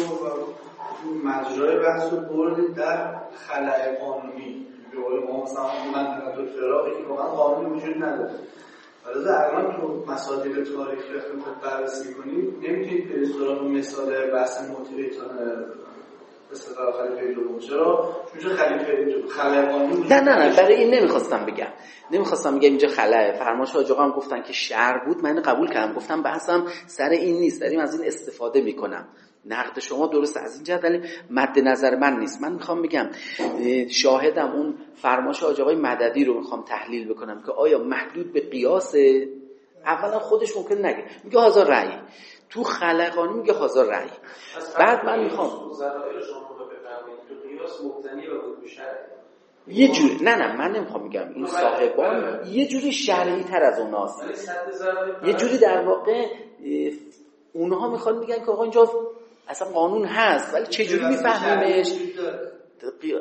مجرای بحث رو بردید در خلع قانونی. به قول ما مثلا منطقه فراقی که واقعا قانونی وجود نداره. ولی الان تو مصادیق تاریخی خود بررسی کنیم نمی‌تونید سراغ مثال بحث موتیویتان نه نه نه برای این نمی‌خواستم بگم. نمی‌خواستم بگم اینجا خلاه فرماش آجاقا هم گفتن که شهر بود. من قبول کردم. گفتم بحثم سر این نیست. داریم از این استفاده می‌کنم. نقد شما درست از اینجا ولی مد نظر من نیست. من می‌خوام بگم شاهدم اون فرماش آقای مددی رو می‌خوام تحلیل بکنم که آیا محدود به قیاس؟ اولا خودش ممکن نگه. میگه هزار رأی. تو خلقانی میگه هزار رأی. بعد من می‌خوام یه جوری نه نه من نمی‌خوام میگم این صاحبان یه جوری شرعی تر از اوناست یه جوری در واقع اونها می‌خوان میگن که آقا اینجا اصلا قانون هست ولی چجوری میفهمیمش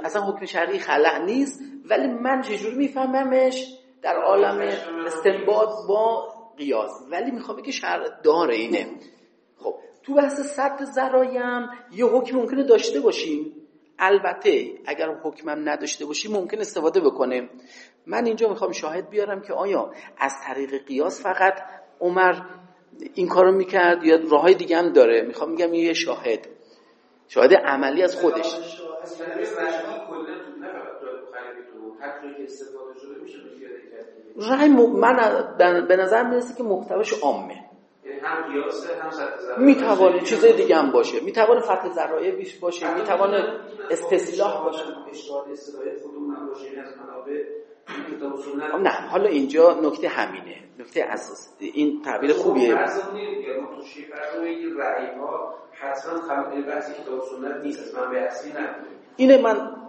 اصلا حکم شرعی خلع نیست ولی من چجوری میفهممش؟ در عالم استنباط با قیاس ولی می‌خوام که شرع داره اینه. خب تو بحث صد زرایم یه حکم ممکنه داشته باشیم. البته اگر حکمم نداشته باشیم ممکن استفاده بکنه. من اینجا می‌خوام شاهد بیارم که آیا از طریق قیاس فقط عمر این کارو می‌کرد یا راه دیگه هم داره؟ می‌خوام میگم یه شاهد. شاهد عملی از خودش. رای من به نظر می‌رسه که محتواش عامه. می‌توانه چیزای دیگه هم باشه. می‌توانه فتح ذرایع بیش باشه. می‌توانه استصلاح باشه. نه حالا اینجا نکته همینه. نکته اساس. این تعبیر خوبیه. اینه من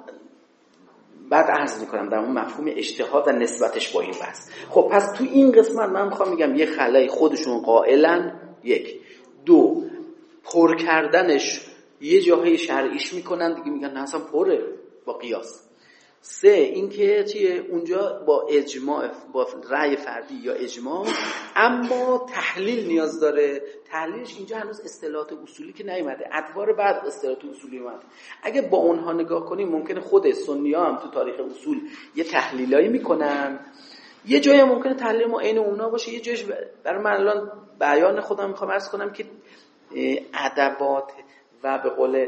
بعد عرض می‌کنم در اون مفهوم اجتهاد و نسبتش با این بحث. خب پس تو این قسمت من می‌خوام میگم یه خلای خودشون قائلن یک. دو پر کردنش یه جاهای شرعیش می‌کنن دیگه میگن نه اصلا پره با قیاس. سه اینکه چیه؟ اونجا با اجماع با رأی فردی یا اجماع اما تحلیل نیاز داره. تحلیلش اینجا هنوز اصطلاحات اصولی که نیومده. ادوار بعد اصطلاحات اصولی اومد. اگه با اونها نگاه کنیم ممکنه خود سنی ها هم تو تاریخ اصول یه تحلیلایی می‌کنن. یه جایی ممکنه تحلیل ما عین اونا باشه. یه جایش برای من الان بیان خودم می‌خوام عرض کنم که ادبات و به قول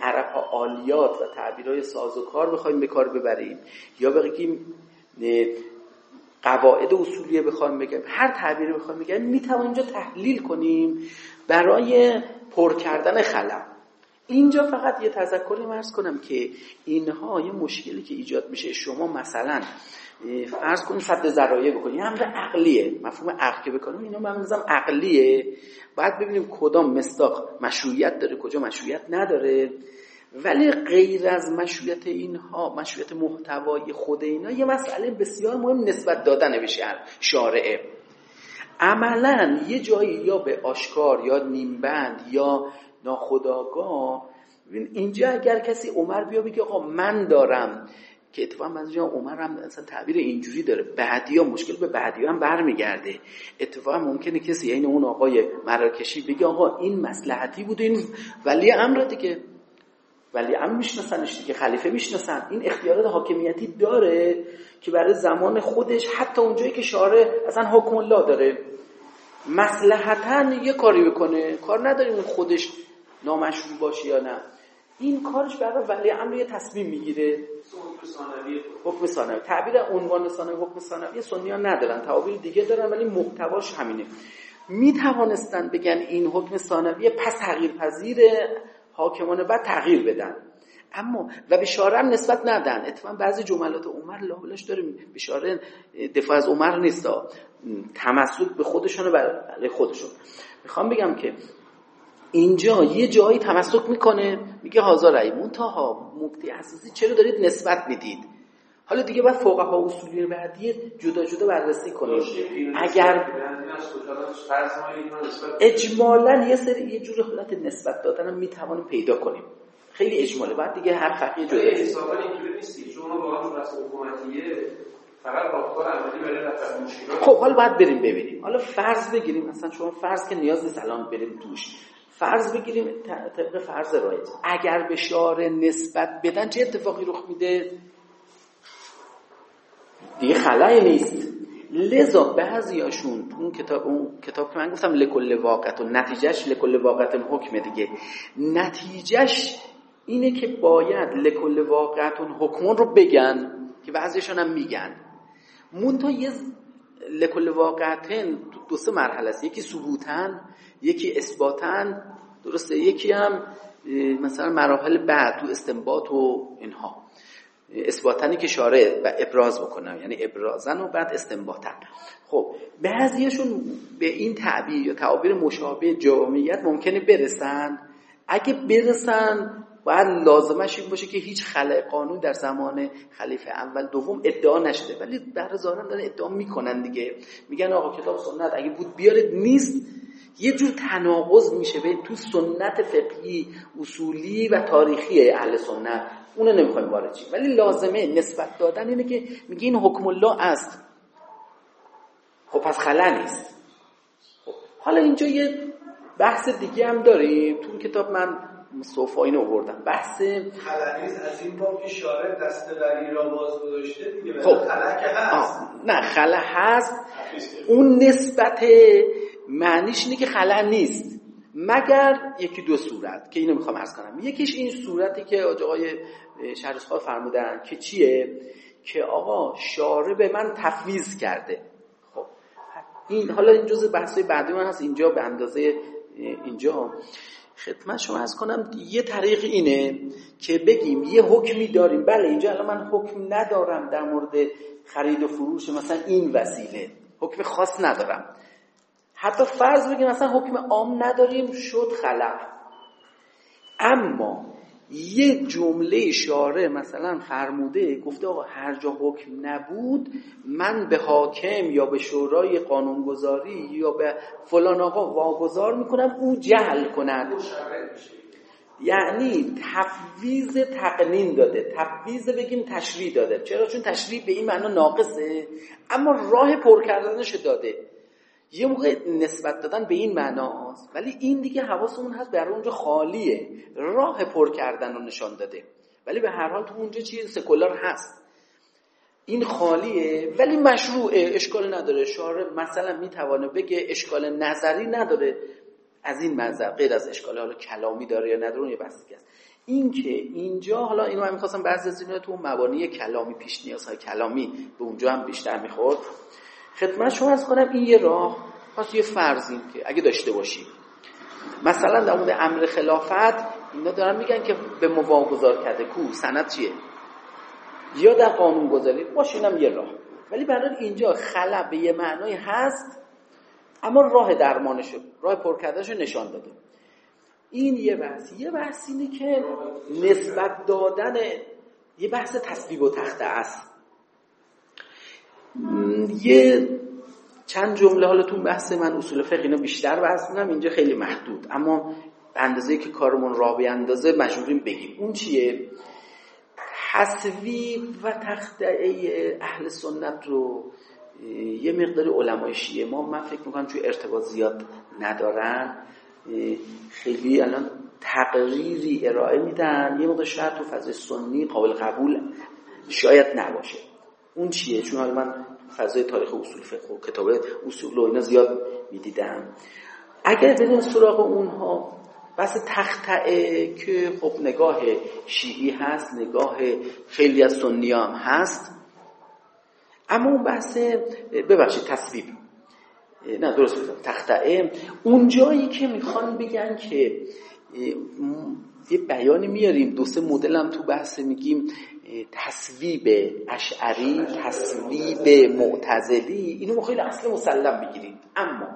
عرب ها آلیات و تعبیرهای سازوکار بخوایم به کار ببریم. یا بگیم قواعد اصولیه بخوایم بگیم هر تعبیری بخوایم بگیم می‌توانیم اینجا تحلیل کنیم برای پر کردن خلا اینجا فقط یه تذکری مرز کنم که اینها یه مشکلی که ایجاد میشه. شما مثلا فرض کنیم صد ذرایع بکنیم. یه امر عقلیه. مفهوم عقل که بکنیم اینا من عقلیه. بعد ببینیم کدام مستاق مشروعیت داره کجا مشروعیت نداره. ولی غیر از مشروعیت اینها مشروعیت محتوای خود اینا یه مسئله بسیار مهم نسبت دادن به شارعه. عملا یه جایی یا به آشکار یا نیمبند یا ناخداگاه اینجا اگر کسی عمر بیا بگه آقا من دارم که اتفاقا منظور عمر هم اصلا تعبیر اینجوری داره. بعدی ها مشکل به بعدی هم برمیگرده. اتفاقا ممکنه کسی این اون آقای مراکشی بگه آقا این مسلحتی بود این ولی امر دیگه ولی امر میشناسنش دیگه خلیفه می‌شناسن. این اختیارات حاکمیتی داره که برای زمان خودش حتی اونجایی که شاره اصلا حکم الله داره مسلحتا یه کاری بکنه. کار نداریم خودش نامشروع باشه یا نه. این کارش برای ولی امر یه تصمیم می‌گیره. حکم ثانوی تعبیر عنوان ثانوی حکم ثانوی سنی ها ندارن. تعبیر دیگه دارن ولی محتواش همینه. می توانستن بگن این حکم ثانوی پس تغییر پذیر حاکمان بعد تغییر بدن. اما و بشاره هم نسبت ندن. اتفاقا بعضی جملات عمر لابلاش داره. بشاره دفاع از عمر نیست. تمسک به خودشون و برای خودشون می‌خوام بگم که اینجا یه جایی تمسک می‌کنه. میگه هازا رأی منتها مکتی اساسی چرا دارید نسبت می‌دید؟ حالا دیگه باید ها اصولی بعدی جدا جدا بررسی کنید اگر اجمالا یه سری یه جور حالت نسبت دادن هم می‌توانیم پیدا کنیم. خیلی اجماله بعد دیگه هر فقیه جدا حسابا اینجوری نیستی. شما واقعا حکومتیه. فقط خب حالا باید بریم ببینیم. حالا فرض بگیریم. مثلا شما فرض که نیاز نیست الان بریم توش. فرض بگیریم طبق فرض رایج اگر به شعار نسبت بدن چه اتفاقی رخ میده؟ دیگه خلای نیست. لذا بعضیاشون اون کتاب اون کتاب که من گفتم لکل واقعت و نتیجهش لکل واقعت حکم دیگه. نتیجهش اینه که باید لکل واقعت حکمون رو بگن که بعضیشون هم میگن. مونتا یه لکل واقعتن دو سه مرحله است. یکی ثبوتن یکی اثباتن درسته؟ یکی هم مثلا مراحل بعد تو استنباط و اینها. اثباتنی که شارع و ابراز بکنم. یعنی ابرازن و بعد استنباطن خب بعضیشون به این تعبیر یا تعابیر مشابه جامعیت ممکنه برسن. اگه برسن باید لازمش این باشه که هیچ خلع قانون در زمان خلیفه اول دوم ادعا نشده. ولی در ظاهرا دارن ادعا می‌کنن دیگه. میگن آقا کتاب سنت اگه بود بیارید نیست. یه جور تناقض میشه به تو سنت فقهی اصولی و تاریخی اهل سنت. اونو نمی‌خوایم وارد ولی لازمه نسبت دادن اینه که میگه این حکم الله است. خب پس خلا نیست. خب حالا اینجا یه بحث دیگه هم داریم. تو کتاب من صوفا اینو آوردم. بحث خلانیز از این باب اشاره دستوری را باز گذاشته دیگه خب. هست. نه خلا هست. اون نسبت معنیش اینه که خلا نیست. مگر یکی دو صورت که اینو می‌خوام ارز کنم. یکیش این صورتی که آقای شهرسخواه فرمودن که چیه؟ که آقا شاره به من تفویض کرده. خب. این حالا این جزء بحثای بعدی من هست. اینجا به اندازه اینجا. خدمت شما از کنم یه طریق اینه که بگیم یه حکمی داریم. بله اینجا الان من حکم ندارم در مورد خرید و فروش مثلا این وسیله. حکم خاص ندارم. حتی فرض بگیم مثلا حکم عام نداریم شد خلع. اما یه جمله شارع مثلا فرموده گفته آقا هر جا حکم نبود من به حاکم یا به شورای قانونگذاری یا به فلان آقا واگذار می‌کنم او جهل کند. یعنی تفویض تقنین داده تفویض بگیم تشریع داده. چرا؟ چون تشریع به این معنا ناقصه اما راه پر کردنش داده. یه موقع نسبت دادن به این معناست ولی این دیگه حواسمون هست برای اونجا خالیه. راه پر کردن رو نشان داده. ولی به هر حال تو اونجا چیز سکولار هست. این خالیه ولی مشروعه اشکال نداره. شارع مثلا می‌توانه بگه اشکال نظری نداره. از این منظر غیر از اشکال حالا کلامی داره یا نداره اون یه بحثی است این که اینجا حالا اینو من می‌خواستم بعضی از اینا تو مبانی کلامی پیش نیازهای کلامی به اونجا هم بیشتر می‌خورد. خدمت شما از کنم این یه راه پس یه فرضی که اگه داشته باشیم. مثلا در مورد امر خلافت اینا دارن میگن که به مواگذار کرده. کو؟ سند چیه؟ یا در قانون گذاری باشه اینم یه راه. ولی برای اینجا خلا به یه معنای هست اما راه درمانش راه پر کردنش نشان داده. این یه بحث. یه بحث اینه که نسبت دادن یه بحث تصویب و تخته است. یه چند جمله حالا تو بحث من اصول فقه اینا بیشتر بحث می‌کنم اینجا خیلی محدود. اما اندازه که کارمون راه اندازه مجبوریم بگیم. اون چیه؟ تصویب و تخته اهل سنت رو یه مقداری علمای شیعه ما من فکر می‌کنم توی ارتباط زیاد ندارن. خیلی الان تقریری ارائه میدن. یه موقع شاید تو فضای سنی قابل قبول شاید نباشه. اون چیه؟ چون حالا من فضای تاریخ اصول فقه و کتاب اصول و اینا زیاد می‌دیدم. اگر بریم سراغ اونها بس تختعه که خب نگاه شیعی هست نگاه خیلی از سنی هم هست. اما اون بحث ببخشید تصویب. نه درست بزن تختعه. اون جایی که می‌خوان بگن که یه بیانی میاریم دو سه مدل هم تو بحث میگیم. تصویب اشعری تصویب معتزلی اینو خیلی اصل مسلم بگیریم اما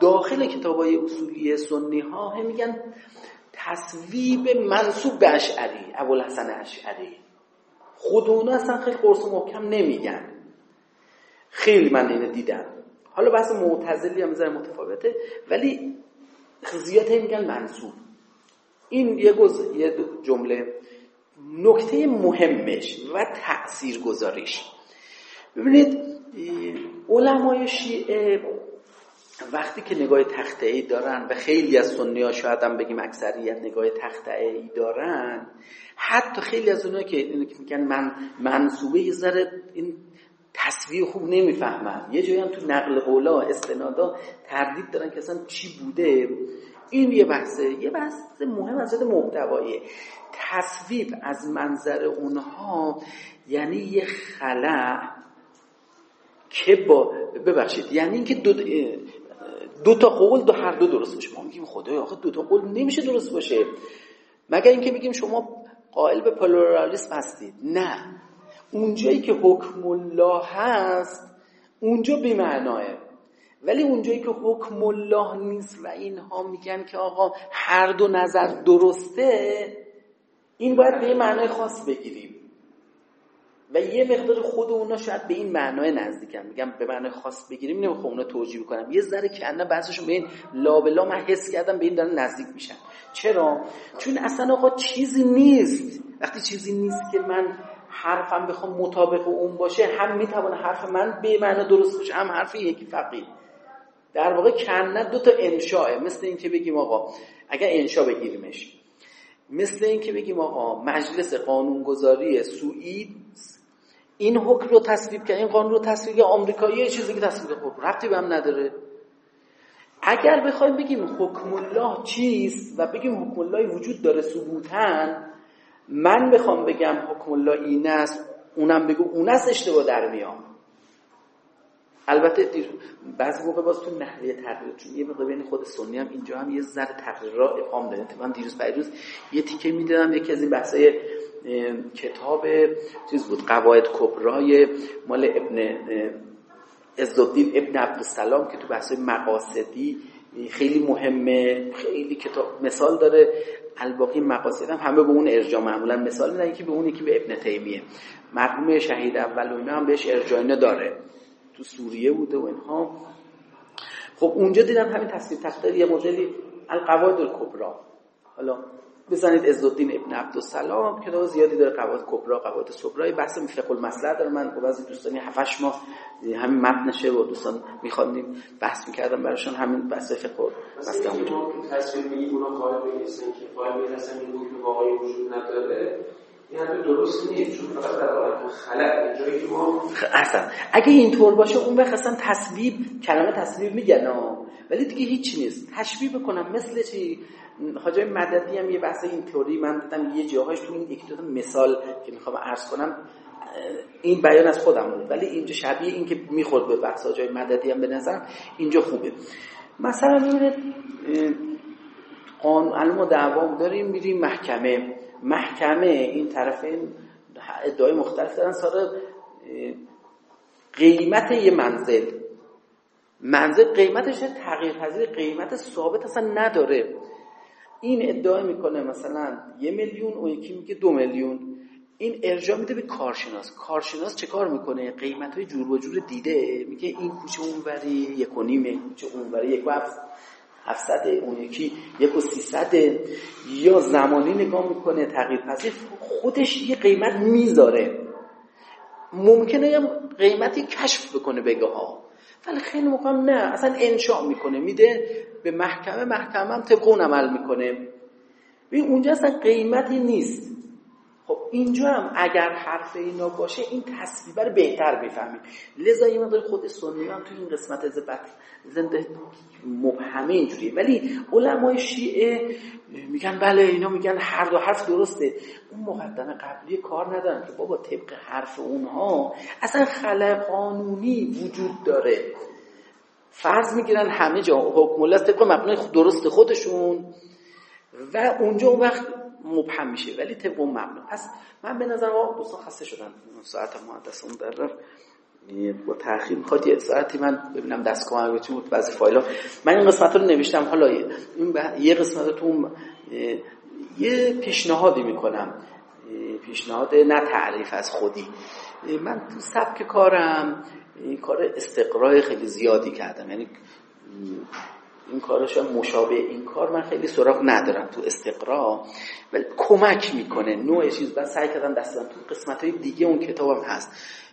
داخل کتاب های اصولی سنی ها میگن تصویب منصوب به اشعری ابوالحسن اشعری. خود اونا اصلا خیلی قرص محکم نمیگن. خیلی من اینو دیدم. حالا بحث معتزلی هم زیر متفاوته ولی زیاد میگن منصوب. این یه, یه جمله نکته مهمش و تأثیر گذاریش ببینید علمای شیعه وقتی که نگاه تخته ای دارن و خیلی از سنی ها شاید هم بگیم اکثریت نگاه تخته ای دارن حتی خیلی از اونها که میگن من منصوبه یه ذره این تصویر خوب نمی‌فهمن. یه جایی هم تو نقل قولا استنادا تردید دارن که اصلا چی بوده. این یه بحثه. یه بحث مهم از محتوایی. تصویب از منظر اونها یعنی یه خلع که با ببخشید یعنی اینکه دو, دو تا قول دو هر دو درست باشه. ما میگیم خدای آخه دو تا قول نمیشه درست باشه. مگر اینکه بگیم شما قائل به پلورالیسم هستید؟ نه. اونجایی که حکم الله هست اونجا بیمعناه. ولی اونجایی که حکم الله نیست و اینها میگن که آقا هر دو نظر درسته این باید به یه معنای خاص بگیریم. و یه مقدار خود اونا شاید به این معنای نزدیکن. میگم به معنای خاص بگیریم نمی‌خوام اونا توجیه کنم یه ذره کنه بعضیشون به این لابلا من حس کردم به این دارن نزدیک میشن. چرا؟ چون اصلا آقا چیزی نیست. وقتی چیزی نیست که من حرفم بخوام مطابق اون باشه هم می‌تونه حرف من به معنا درست باشه هم حرف یکی فقیه. در واقع کنه دو تا انشاءه. مثل اینکه بگیم آقا اگر انشا بگیریمش. مثل اینکه بگیم آقا مجلس قانونگذاری سوئید این حکم رو تصویب کرد این قانون رو تصویب آمریکایی چیزی که تصویب حکم ربطی به هم نداره. اگر بخوایم بگیم حکم الله چیست و بگیم حکم الله وجود داره ثبوتن من بخوام بگم حکم الله این است اونم بگو اون است اشتباه در میام البته بعضی موقع باز تو نحوه تقریر چون یه مقدار بین خود سنی هم اینجا هم یه ذره تقریر را اقام داره. من دیروز پیروز یه تیکه می‌دادم یکی از این بحثای کتاب چیز بود قواعد کبرای مال ابن عزالدین ابن عبدالسلام که تو بحث مقاصدی خیلی مهمه خیلی کتاب مثال داره. الباقی مقاصد هم همه به اون ارجاع معمولا مثال میدن یکی به اون یکی به ابن تیمیه. مرحوم شهید اول و اینا هم بهش ارجاع داره. تو سوریه بوده و اینها. خب اونجا دیدم همین تصویر تختار یه مدلی القواعد الکبرا حالا بزنید عزالدین ابن عبدالسلام کتاب زیادی داره قواعد کبرا قواعد صغرا بحث فقه المسئله داره. من با بعضی دوستانی 7 ماه همین متنشه و دوستان میخواندیم بحث می‌کردم براشون همین بحث فقه مسئله اونجا تصویر میگی اونا قائل می‌رسن که قائل می‌رسن این بود که واقعی وجود نداره. درست نیست چون فقط جایی که ما اصلا. اگه اینطور باشه اون وقت اصلا تصویب کلمه تصویب میگن ولی دیگه هیچ نیست. تشبیه بکنم. مثل چی؟ حاجای مددی هم یه بحث این تئوری من دیدم یه جاهاش تو این یک دو مثال که می‌خوام عرض کنم این بیان از خودم بود. ولی اینجا شبیه این که می‌خورد به بحث حاجای مددی هم به نظر اینجا خوبه. مثلا می‌بینید قانون ما دعوام داریم میریم محکمه. محکمه این طرفین ادعای مختلف دارن. سال قیمت یه منزل. منزل قیمتش تغییر پذیر قیمت ثابت اصلا نداره. این ادعا می‌کنه مثلا یه میلیون اون یکی میگه دو میلیون. این ارجاع میده به کارشناس. کارشناس چه کار می‌کنه؟ قیمت های جور و جور دیده. میگه این کوچه اونوری یک و نیمه کوچه اونوری یک و هفتصد اون یکی یک و سیصد یا زمانی نگاه می‌کنه تغییر پذیر خودش یه قیمت می‌ذاره. ممکنه یه قیمتی کشف بکنه بگه ها. ولی خیلی موقع نه اصلا انشاء می‌کنه میده به محکمه محکمه هم عمل می‌کنه. ببین اونجا اصلا قیمتی نیست. اینجا هم اگر حرف اینا باشه این تصویبه رو بهتر بفهمیم. لذا یه مقدار خود سنی هم تو این قسمت زبط زنده مبهمه اینجوریه. ولی علمای شیعه میگن بله اینا میگن هر دو حرف درسته. اون مقدمه قبلی کار ندارن که بابا طبق حرف اونها اصلا خلق قانونی وجود داره. فرض می‌گیرن همه جا حکم الله طبق مبنای درست خودشون. و اونجا اون وقت مبهم میشه ولی طبق مبنا. پس من به نظر دوستان خسته شدن. ساعت مهندس اون در رفت با تاخیر می‌خواد یه ساعتی من ببینم دست کمک چی بود بعضی فایل من این قسمت رو نوشتم. حالا یه قسمت تو یه پیشنهادی می‌کنم. پیشنهاد نه تعریف از خودی. من تو سبک کارم این کار استقرای خیلی زیادی کردم. یعنی این کارش مشابه این کار. من خیلی سراغ ندارم تو استقرا ولی کمک می‌کنه. نوع چیز. بعد سعی کردم دستم تو قسمت های دیگه اون کتابم هست.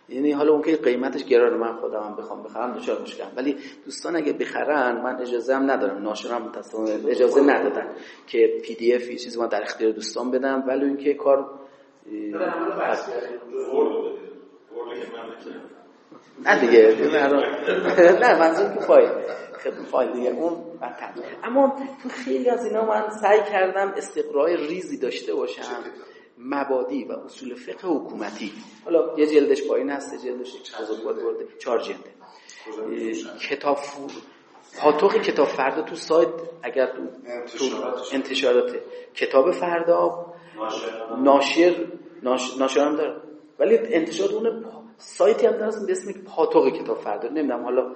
یعنی حالا اون که قیمتش گرانه. من خودم هم بخوام بخرم دچار مشکل ولی دوستان اگه بخرن من اجازه هم ندارم. ناشرم اجازه ندادن که پی دی اف چیزی ما در اختیار دوستان بدم. ولی اینکه کار نه دیگه. نه منظور که فایل. دیگه اون اما تو خیلی از اینا من سعی کردم استقرای ریزی داشته باشم. مبادی و اصول فقه حکومتی. حالا یه جلدش پایین هست جلدش برده. چهار جلده. کتاب پاتوق کتاب فردا تو سایت اگر تو, انتشارات. کتاب فردا. ناشر. ناشر. هم داره. ولی انتشارات اون سایتی هم داره به اسم پاتوق کتاب فردا. نمی‌دونم حالا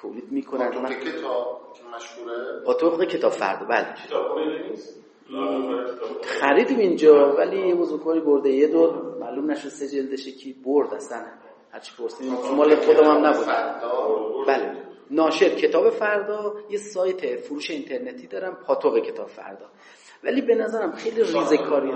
تولید می‌کنن پاتوق کتاب مشهوره؟ کتاب فردا بله. خریدیم اینجا ولی بزرگواری برده. یه دور معلوم نشد سه جلدشه کی برد اصلا. هرچی پرسیدیم مال خودم هم نبود. بله. ناشر کتاب فردا یه سایت فروش اینترنتی دارم پاتوق کتاب فردا. ولی به نظرم خیلی ریزه کاری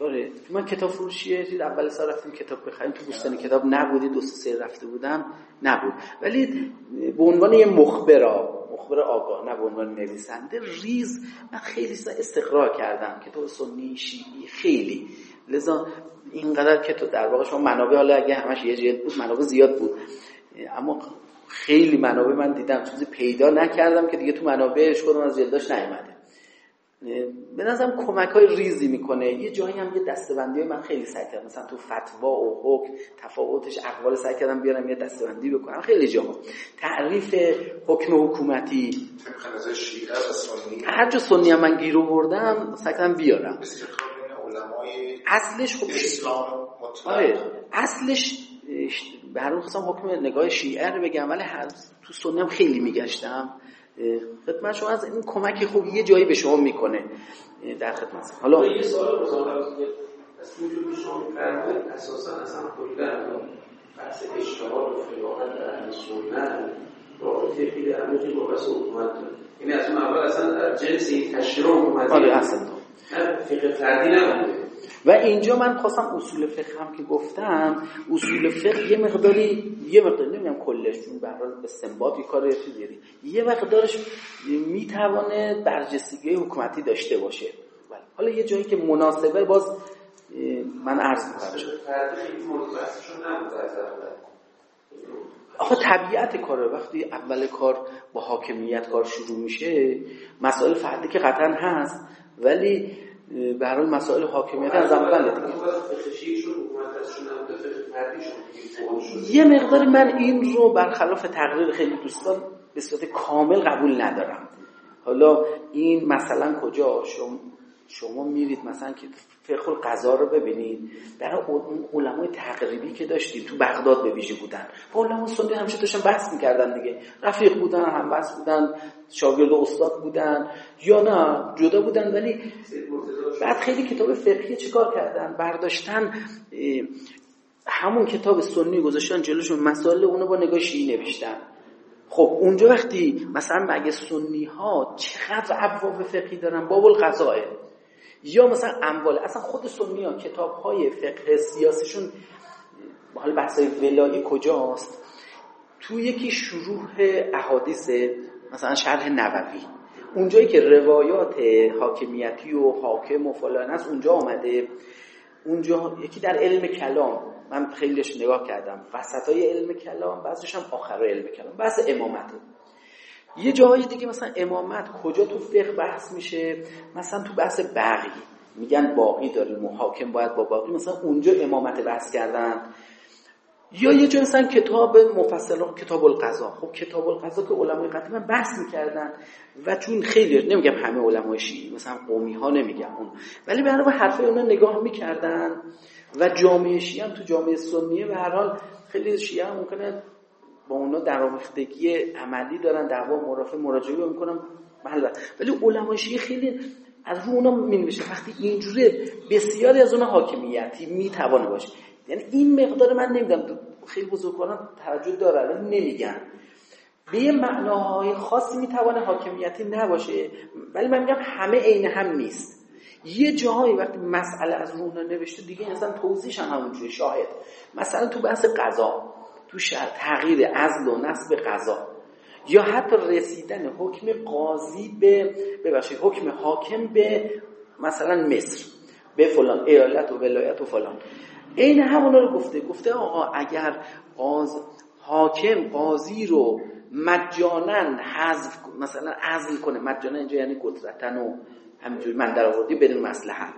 داره من کتاب فروشیه چیز اول سال رفتیم کتاب بخریم. تو بستان کتاب نبودی دو سه رفته بودم نبود. ولی به عنوان یه مخبرا مخبر آگاه نه به عنوان نویسنده ریز من خیلی استقرار کردم. کتاب سنی شیعی خیلی. لذا اینقدر که تو در واقع شما منابع حالا اگه همش یه جلد بود منابع زیاد بود. اما خیلی منابع من دیدم. چیزی پیدا نکردم که دیگه تو منابعش خودم از جلداش نیومده. به نظرم کمک های ریزی می‌کنه. یه جایی هم یه دستبندی من خیلی سعی کردم. مثلا تو فتوا و حکم تفاوتش اقوال سعی کردم بیارم یه دستبندی بکنم. خیلی جاها. تعریف حکم حکومتی. هر جا سنی هم من گیر بردم سعی کردم بیارم. علمای اصلش خب اسلام آره اصلش برای خواستم حکم نگاه شیعه رو بگم ولی تو سنی هم خیلی میگشتم. خدمت شما از این کمک خوب یه جایی به شما می‌کنه در خدمت. حالا یه سوال از اینجور شما میفرمایید اساسا اصلا کلا بحث اشتغال و فلاحت در اهل سنت رابطه خیلی عمیقی با بحث حکومت داره. یعنی از اون اول اصلا جنس این تشریع حکومتی آره اصلا. فقه فردی نبوده. و اینجا من خواستم اصول فقه هم که گفتم اصول فقه یه مقداری یه مقدار نمی‌دونم کلش چون به هر استنباط یه کار چیزی یه مقدارش می‌توانه برجستگی حکومتی داشته باشه. بله. حالا یه جایی که مناسبه باز من عرض می‌کنم. آخه طبیعت کاره وقتی اول کار با حاکمیت کار شروع میشه مسائل فردی که قطعا هست ولی به هر مسائل حاکمیت از اول یه مقدار من این رو برخلاف تقریر خیلی دوستان به صورت کامل قبول ندارم. حالا این مثلا کجا؟ شما شما میرید مثلا که فقه القضا رو ببینید در اون علمای تقریبی که داشتیم تو بغداد به ویژه بودن. با علما سنی همیشه داشتن بحث می‌کردن دیگه. رفیق بودن هم بحث بودن شاگرد و استاد بودن یا نه جدا بودن. ولی بعد خیلی کتاب فقهی چیکار کردن؟ برداشتن همون کتاب سنی گذاشتن جلوشون. مسائل اونو با نگاه شیعی نوشتن. خب اونجا وقتی مثلا مگه سنی ها چقدر ابواب فقهی دارن؟ باب القضاء یا مثلا اموال اصلا خود سنی ها کتاب های فقه سیاسیشون حال بحث ولایی کجاست؟ تو یکی شروع احادیث مثلا شرح نووی. اونجایی که روایات حاکمیتی و حاکم و فلان است اونجا آمده. اونجا یکی در علم کلام من خیلیش نگاه کردم. وسط های علم کلام بعضیش هم آخر علم کلام. بحث امامته. یه جاهای دیگه مثلا امامت کجا تو فقه بحث میشه؟ مثلا تو بحث بقی. میگن باقی داریم و حاکم باید با باقی. مثلا اونجا امامت بحث کردن. یا یه جا مثلا کتاب مفصل کتاب القضا خب کتاب القضا که علمای قدیم بحث می‌کردن. و چون خیلی نمیگم همه علمای شیعی مثلا قومی ها نمیگم اون. ولی به هر حرف اونا نگاه می‌کردن. و جامعه شیعه هم تو جامعه سنیه به هر حال خیلی شیعه هم ممکنه با اونا درآمیختگی عملی دارن دعوا مرافع مراجعه می‌کنن بله ولی علمای شیعه خیلی از رو اونا مینوشه وقتی اینجوره بسیاری از اونها حاکمیتی می‌توانه باشه. یعنی این مقدار من نمیدم خیلی بزرگواران توجه داره ولی نمیگن به یه معناهای خاصی می‌توانه حاکمیتی نباشه. ولی من میگم همه عین هم نیست. یه جاهایی وقتی مسئله از رونا نوشته دیگه اصلا توضیحش هم همونجوری شاهد. مثلا تو بحث قضا تو شهر تغییر ازل و نصب قضا. یا حتی رسیدن حکم قاضی به ببخشید حکم حاکم به مثلا مصر به فلان ایالت و ولایت و فلان. این همونا رو گفته. گفته آقا اگر قاض حاکم قاضی رو مجانا حذف مثلا عزل کنه. مجانا اینجا یعنی قدرتن و همینجوری من در آوردی بدون مصلحت.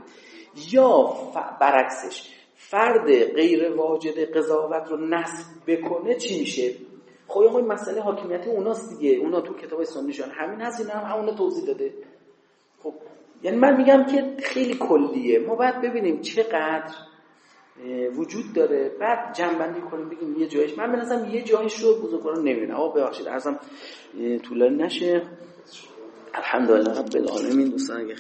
یا برعکسش فرد غیر واجد قضاوت رو نصب بکنه چی میشه؟ خب آقا مسئله حاکمیت اوناست دیگه. اونا تو کتاب سنیشان همین هست اینا هم توضیح داده. خب یعنی من میگم که خیلی کلیه. ما باید ببینیم چقدر وجود داره. بعد جنبندی کنیم بگیم یه جایش. من بنظرم یه جایش رو بزرگواران نمی‌بینه آقا ببخشید ارزم طولانی نشه. الحمدلله رب العالمین. دوستان